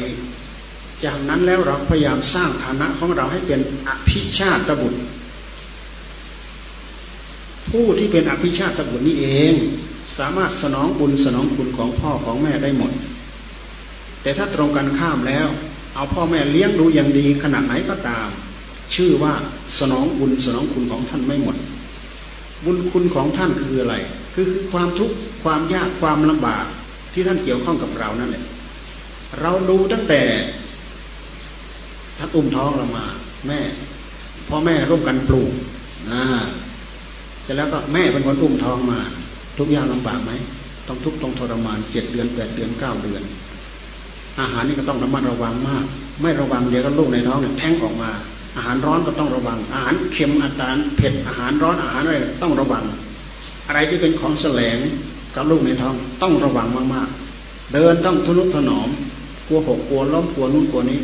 จากนั้นแล้วเราพยายามสร้างฐานะของเราให้เป็นอภิชาตบุตร ผู้ที่เป็นอภิชาตบุตรนี้เอง สามารถสนองบุญสนองคุณของพ่อของแม่ได้หมด แต่ถ้าตรงกันข้ามแล้ว เอาพ่อแม่เลี้ยงดูอย่างดีขนาดไหนก็ตาม ชื่อว่าสนองบุญสนองคุณของท่านไม่หมด บุญคุณของท่านคืออะไร คือคือความทุกข์ความยากความลำบากที่ท่านเกี่ยวข้องกับเรานั่นแหละเราดูตั้งแต่ท่านอุ้มท้องเรามา แม่พ่อแม่ร่วมกันปลูกนะเสร็จแล้วก็แม่เป็นคนอุ้มท้องมา ทุกอย่างลำบากไหมต้องทุกต้องทรมานเจ็ดเดือนแปดเดือนเก้าเดือน อาหารนี่ก็ต้องระมัดระวังมาก ไม่ระวังเดี๋ยวก็ลูกในท้องเนี่ยแท้งออกมา อาหารร้อนก็ต้องระวัง อาหารเค็มอาหารเผ็ดอาหารร้อนอาหารอะไรต้องระวัง อะไรที่เป็นของแสลงกับลูกในท้องต้องระวังมากๆ เดินต้องทนุถนอมกลัวหกกลัวล้มกลัวนู้นกลัวนี้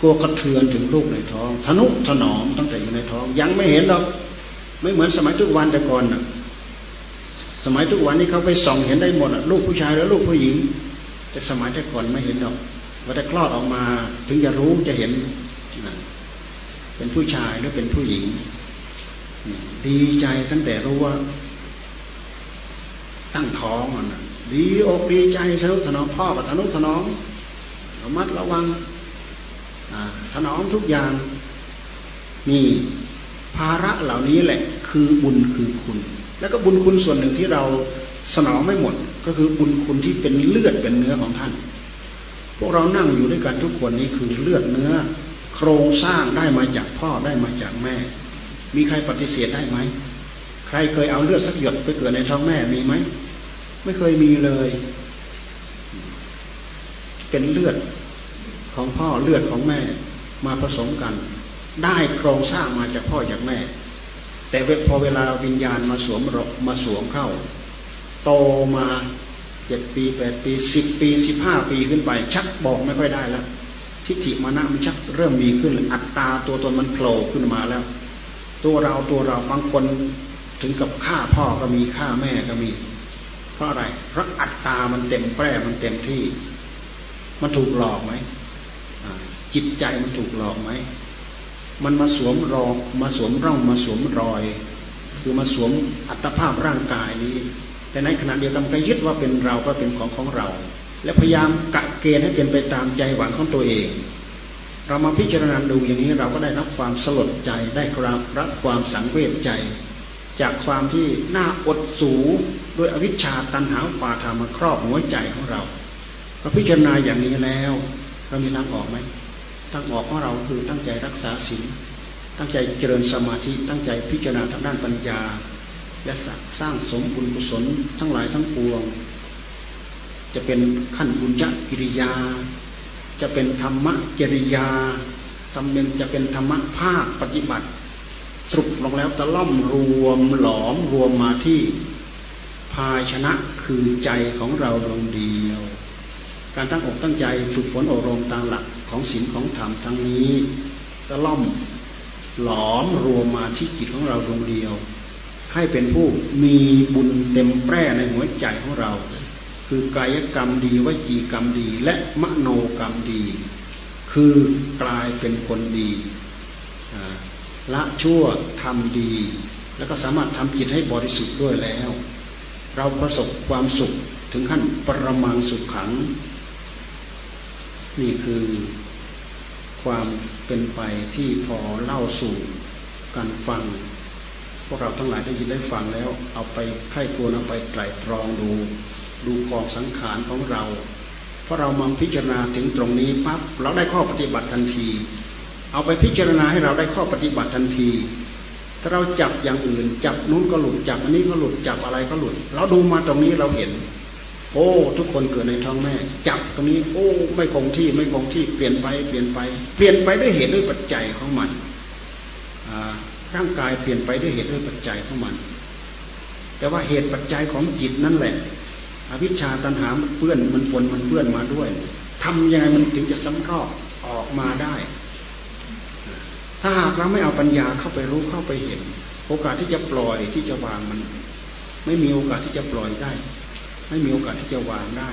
กลัวกระเทือนถึงลูกในท้องทนุถนอมตั้งแต่อยู่ในท้อง ยังไม่เห็นหรอกไม่เหมือนสมัยทุกวันแต่ก่อนนะ สมัยทุกวันนี้เขาไปส่องเห็นได้หมดลูกผู้ชายแล้วลูกผู้หญิง แต่สมัยแต่ก่อนไม่เห็นหรอกว่าแต่คลอดออกมาถึงจะรู้จะเห็นเป็นผู้ชายหรือเป็นผู้หญิง ดีใจตั้งแต่รู้ว่า ตั้งท้องอะดีอกดีใจสนุกสนองพ่อกับสนุกสนองระมัดระวังถนอมทุกอย่าง นี่ ภาระเหล่านี้แหละ คือบุญคือคุณ แล้วก็บุญคุณส่วนหนึ่งที่เราสนองไม่หมด ก็คือบุญคุณที่เป็นเลือดเป็นเนื้อของท่าน พวกเรานั่งอยู่ด้วยกันทุกคนนี้คือเลือดเนื้อ โครงสร้างได้มาจากพ่อได้มาจากแม่ มีใครปฏิเสธได้ไหม ใครเคยเอาเลือดสักหยดไปเกิดในท้องแม่มีไหมไม่เคยมีเลย เป็นเลือดของพ่อเลือดของแม่มาผสมกัน ได้โครงสร้างมาจากพ่อจากแม่ แต่พอเวลาวิญญาณมาสวมมาสวมเข้า โตมาเจ็ดปีแปดปีสิบปีสิบห้าปีขึ้นไป ชักบอกไม่ค่อยได้แล้วทิฏฐิมานะมันชักเริ่มมีขึ้นอัตตาตัวตนมันโผล่ขึ้นมาแล้ว ตัวเราตัวเราบางคนถึงกับฆ่าพ่อก็มีฆ่าแม่ก็มี เพราะอะไรเพราะอัตตามันเต็มแปร่มันเต็มที่ มันถูกหลอกไหมจิตใจมันถูกหลอกไหม มันมาสวมรองมาสวมร่องมาสวมรอย คือมาสวมอัตภาพร่างกายนี้ แต่ในขณะเดียวกันก็ยึดว่าเป็นเราก็เป็นของของเรา และพยายามกะเกณฑ์ให้เป็นไปตามใจหวังของตัวเอง เรามาพิจารณาดูอย่างนี้เราก็ได้รับความสลดใจได้ครับรับความสังเวชใจ จากความที่น่าอดสูด้วยอวิชชาตันหาปาทามาครอบหัวใจของเราเราพิจารณาอย่างนี้แล้วเรามีทางออกไหม ทางออกของเราคือตั้งใจรักษาศีลตั้งใจเจริญสมาธิตั้งใจพิจารณาทางด้านปัญญา และสร้างสมบุญกุศลทั้งหลายทั้งปวง จะเป็นขั้นบุญญกิริยา จะเป็นธรรมะกิริยาทำเป็นจะเป็นธรรมะภาคปฏิบัติสรุปลงแล้วตะล่อมรวมหลอมรวมมาที่ภาชนะคือใจของเราดวงเดียว การตั้งอกตั้งใจฝึกฝนอบรมตามหลักของศีลของธรรมทั้งนี้ก็ล่อมหลอมรวมมาที่จิตของเราดวงเดียว ให้เป็นผู้มีบุญเต็มแปร่ในหัวใจของเรา คือกายกรรมดีวจีกรรมดีและมโนกรรมดี คือกลายเป็นคนดีละชั่วทำดี แล้วก็สามารถทำจิตให้บริสุทธิ์ด้วยแล้ว เราประสบความสุขถึงขั้นปรมังสุขขัง นี่คือความเป็นไปที่พอเล่าสู่การฟัง พวกเราทั้งหลายได้ยินได้ฟังแล้ว เอาไปไข้ควรเอาไปไตรตรองดู ดูกองสังขารของเราเพราะเรามาพิจารณาถึงตรงนี้ปั๊บเราได้ข้อปฏิบัติทันที เอาไปพิจารณาให้เราได้ข้อปฏิบัติทันที ถ้าเราจับอย่างอื่น จับนู้นก็หลุดจับอันนี้ก็หลุดจับอะไรก็หลุด เราดูมาตรงนี้เราเห็น โอ้ ทุกคนเกิดในท้องแม่จับตรงนี้ โอ้ ไม่คงที่ไม่คงที่เปลี่ยนไปเปลี่ยนไป เปลี่ยนไปด้วยเหตุด้วยปัจจัยของมันร่างกายเปลี่ยนไปด้วยเหตุด้วยปัจจัยของมัน แต่ว่าเหตุปัจจัยของจิตนั่นแหละ อวิชชาตัณหามันเปื้อนมันปนมันเปื้อนมาด้วยททำยังไงมันถึงจะสำรอกออกมาได้ ถ้าหากเราไม่เอาปัญญาเข้าไปรู้เข้าไปเห็น โอกาสที่จะปล่อยที่จะวางมัน ไม่มีโอกาสที่จะปล่อยได้ ไม่มีโอกาสที่จะวางได้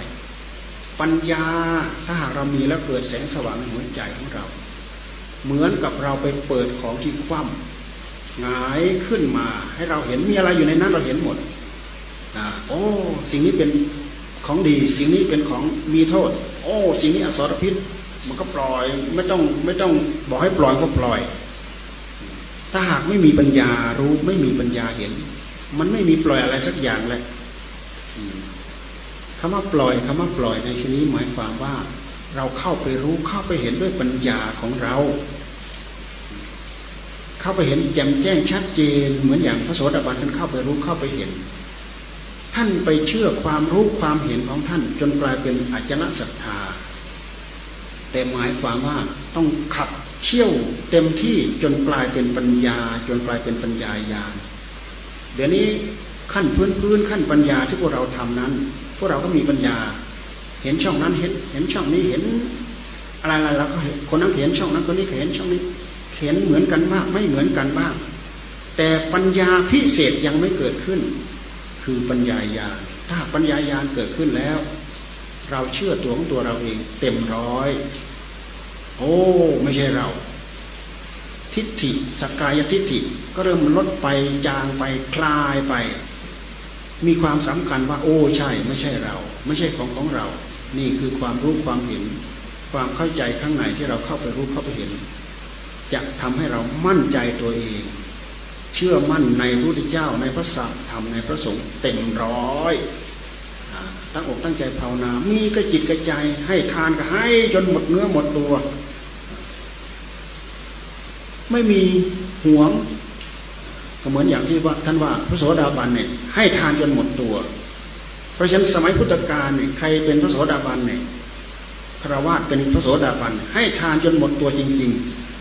ปัญญาถ้าหากเรามีแล้วเกิดแสงสว่างในหัวใจของเรา เหมือนกับเราไปเปิดของที่คว่ำหงายขึ้นมา ให้เราเห็นมีอะไรอยู่ในนั้นเราเห็นหมดอ่าโอ้สิ่งนี้เป็นของดี สิ่งนี้เป็นของมีโทษ โอ้ สิ่งนี้อสรพิษ มันก็ปล่อยไม่ต้องไม่ต้องบอกให้ปล่อยก็ปล่อย ถ้าหากไม่มีปัญญารู้ไม่มีปัญญาเห็น มันไม่มีปล่อยอะไรสักอย่างเลย คำว่าปล่อยคำว่าปล่อยในชนี้หมายความว่า เราเข้าไปรู้เข้าไปเห็นด้วยปัญญาของเรา เข้าไปเห็นแจ่มแจ้งชัดเจน เหมือนอย่างพระโสดาบันท่านเข้าไปรู้เข้าไปเห็น ท่านไปเชื่อความรู้ความเห็นของท่าน จนกลายเป็นอาจนะศรัทธา แต่หมายความว่าต้องขับเชี่ยวเต็มที่จนกลายเป็นปัญญา จนกลายเป็นปัญญาญาณเดี๋ยวนี้ขั้นพื้นพื้นขั้นปัญญาที่พวกเราทำนั้น พวกเราก็มีปัญญา เห็นช่องนั้นเห็น เห็นช่องนี้เห็น อะไรอะไรเราก็เห็นคนนั้นเห็นช่องนั้นคนนี้เห็นช่องนี้ เห็นเหมือนกันมากไม่เหมือนกันบ้าง แต่ปัญญาพิเศษยังไม่เกิดขึ้น คือปัญญาญาณถ้าปัญญาญาณเกิดขึ้นแล้ว เราเชื่อตัวของตัวเราเองเต็มร้อย โอ้ไม่ใช่เรา ทิฏฐิสกายทิฏฐิก็เริ่มลดไปจางไปคลายไป มีความสำคัญว่า โอ้ใช่ ไม่ใช่เรา ไม่ใช่ของของเรา นี่คือความรู้ความเห็น ความเข้าใจข้างในที่เราเข้าไปรู้เข้าไปเห็น จะทำให้เรามั่นใจตัวเอง เชื่อมั่นในพระพุทธเจ้าในพระสัมธรรมในพระสงฆ์เต็มร้อยตั้งอกตั้งใจภาวนา มีกระจิตกระใจให้ทานก็ให้จนหมดเนื้อหมดตัว ไม่มีหวง ก็เหมือนอย่างที่ว่าท่านว่าพระโสดาบันเนี่ยให้ทานจนหมดตัว เพราะฉะนั้นสมัยพุทธกาลเนี่ยใครเป็นพระโสดาบันเนี่ยคราวาสเป็นพระโสดาบันให้ทานจนหมดตัวจริง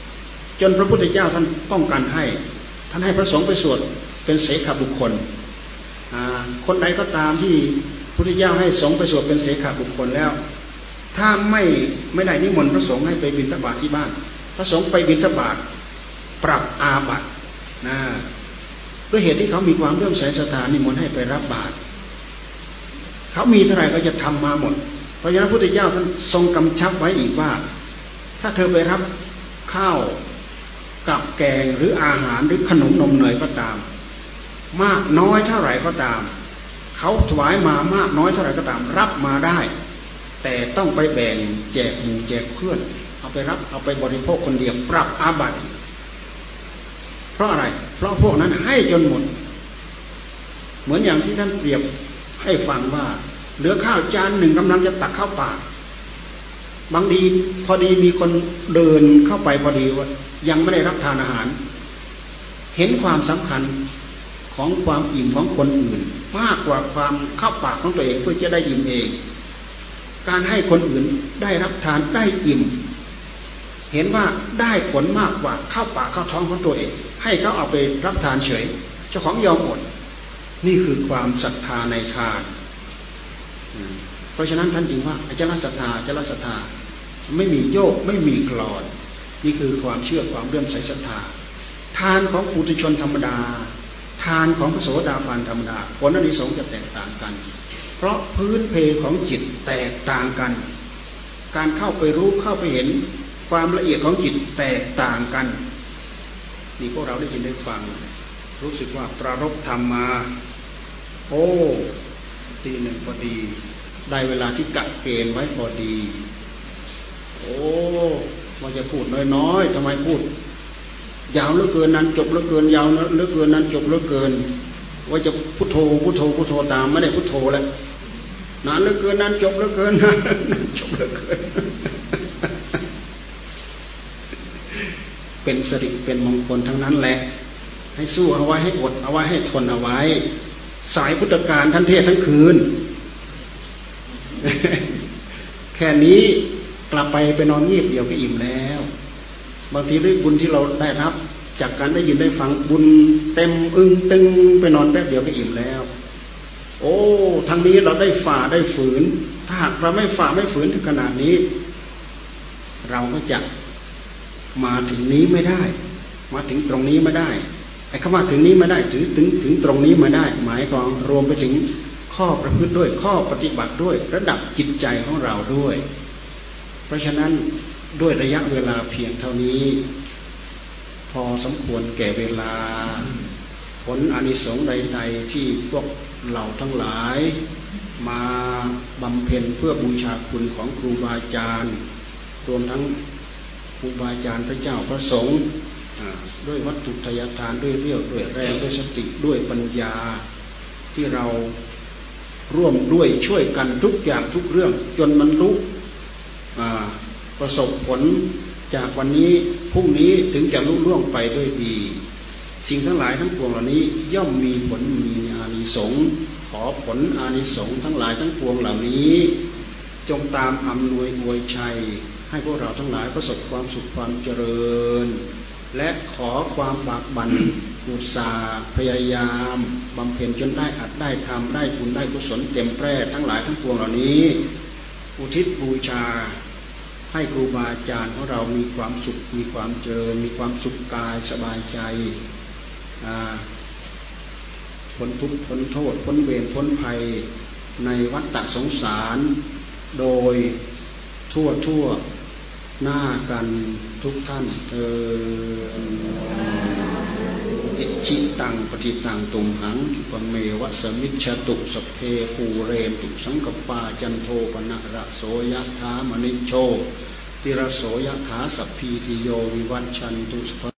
ๆ จนพระพุทธเจ้าท่านป้องกันให้ ท่านให้พระสงฆ์ไปสวดเป็นเสขบุคคล คนใดก็ตามที่พุทธเจ้าให้สงฆ์ไปสวดเป็นเสขบุคคลแล้ว ถ้าไม่ไม่ได้นิมนต์พระสงฆ์ให้ไปบิณฑบาตที่บ้าน พระสงฆ์ไปบิณฑบาตปรับอาบัตินะ ด้วยเหตุที่เขามีความเรื่อมใสศรัทธานิมนต์ให้ไปรับบาตรเขามีเท่าไหร่ก็จะทำมาหมด เพราะฉะนั้นพระพุทธเจ้าท่านทรงกำชับไว้อีกว่า ถ้าเธอไปรับข้าวกับแกงหรืออาหารหรือขนมนมเนยก็ตาม มากน้อยเท่าไหร่ก็ตาม เขาถวายมามากน้อยเท่าไหร่ก็ตาม รับมาได้ แต่ต้องไปแบ่งแจกหมู่แจกเพื่อน เอาไปรับเอาไปบริโภคคนเดียวปรับอาบัติ เพราะอะไร เพราะพวกนั้นให้จนหมด เหมือนอย่างที่ท่านเปรียบให้ฟังว่า เหลือข้าวจานหนึ่งกำลังจะตักเข้าปากบางทีพอดีมีคนเดินเข้าไปพอดีว่ายังไม่ได้รับทานอาหาร เห็นความสำคัญของความอิ่มของคนอื่น มากกว่าความเข้าปากของตัวเองเพื่อจะได้อิ่มเอง การให้คนอื่นได้รับทานได้อิ่ม เห็นว่าได้ผลมากกว่าเข้าปากเข้าท้องของตัวเอง ให้เขาเอาไปรับทานเฉย เจ้าของยอมอด นี่คือความศรัทธาในทานเพราะฉะนั้นท่านจึงว่าอาจารย์ศรัทธาอาจารย์ศรัทธาไม่มีโยกไม่มีกรอน นี่คือความเชื่อความเรื่อมใสศรัทธา ทานของปุถุชนธรรมดา ทานของพระโสดาบันธรรมดาผลอนิสงส์จะแตกต่างกัน เพราะพื้นเพของจิตแตกต่างกัน การเข้าไปรู้เข้าไปเห็นความละเอียดของจิตแตกต่างกัน นี่พวกเราได้ยินได้ฟัง รู้สึกว่าประรบธรรมมา โอ้ตีหนึ่งพอดี ได้เวลาที่กะเกณฑ์ไว้พอดี โอ้มันจะพูดน้อยๆทำไมพูด ยาวเหลือเกินนั้นจบเหลือเกินยาวเหลือเกินนั้นจบเหลือเกิน ว่าจะพุทโธพุทโธพุทโธตามไม่ได้พุทโธแล้วนานเหลือเกินนั้นจบเหลือเกินนั้นจบเหลือเกิน เป็นสิริเป็นมงคลทั้งนั้นแหละ ให้สู้เอาไว้ให้อดเอาไว้ให้ทนเอาไว้ สายพุทธการท่านเทศทั้งคืน แค่นี้กลับไปไปนอนเงียบเดียวก็อิ่มแล้ว บางทีด้วยบุญที่เราได้รับ จากการได้ยินได้ฟังบุญเต็มอึ้งตึงไปนอนแป๊บเดียวก็อิ่มแล้ว โอ้ทางนี้เราได้ฝ่าได้ฝืน ถ้าหากเราไม่ฝ่าไม่ฝืนถึงขนาดนี้ เราก็จะ มาถึงนี้ไม่ได้ มาถึงตรงนี้ไม่ได้ไอ้คำว่าถึงนี้ไม่ได้ถึงถึงถึงตรงนี้มาได้ หมายความรวมไปถึงข้อประพฤติด้วยข้อปฏิบัติด้วยระดับจิตใจของเราด้วย เพราะฉะนั้นด้วยระยะเวลาเพียงเท่านี้ พอสมควรแก่เวลา ผลอนิสงส์ใดๆที่พวกเราทั้งหลาย มาบำเพ็ญเพื่อบูชาคุณของครูบาอาจารย์ รวมทั้ง ครูบาอาจารย์พระเจ้าพระสงฆ์ด้วยวัตถุทยทานด้วยเรี่ยวด้วยแรงด้วยสติด้วยปัญญาที่เราร่วมด้วยช่วยกันทุกอย่างทุกเรื่อง จนมันรู้ประสบผลจากวันนี้พรุ่งนี้ถึงจะลุล่วงไปด้วยดี สิ่งทั้งหลายทั้งปวงเหล่านี้ย่อมมีผลมีอานิสงส์ขอผลอานิสงส์ทั้งหลายทั้งปวงเหล่านี้ จงตามอำนวยอวยชัย ให้พวกเราทั้งหลายประสบความสุขความเจริญ และขอความบากบั่นอุตสาห์พยายามบำเพ็ญจนได้อัดได้ทำได้บุญได้กุศลเต็มแพร่ทั้งหลายทั้งปวงเหล่านี้ อุทิศบูชา ให้ครูบาอาจารย์ของเรามีความสุขมีความเจริญ มีความสุขกายสบายใจพ้นทุกข์พ้นโทษพ้นเวรพ้นภัยในวัฏฏะสงสาร โดยทั่วทั่ว หน้ากันทุกท่านเออิชิตังปฏิตังตุมหังปเมวะสมิชตุสเพปูเรมตุสังกปาจันโทปนะระโสยะธามณิโชติระโสยะถาสัพพีติโยวิวัชชันตุส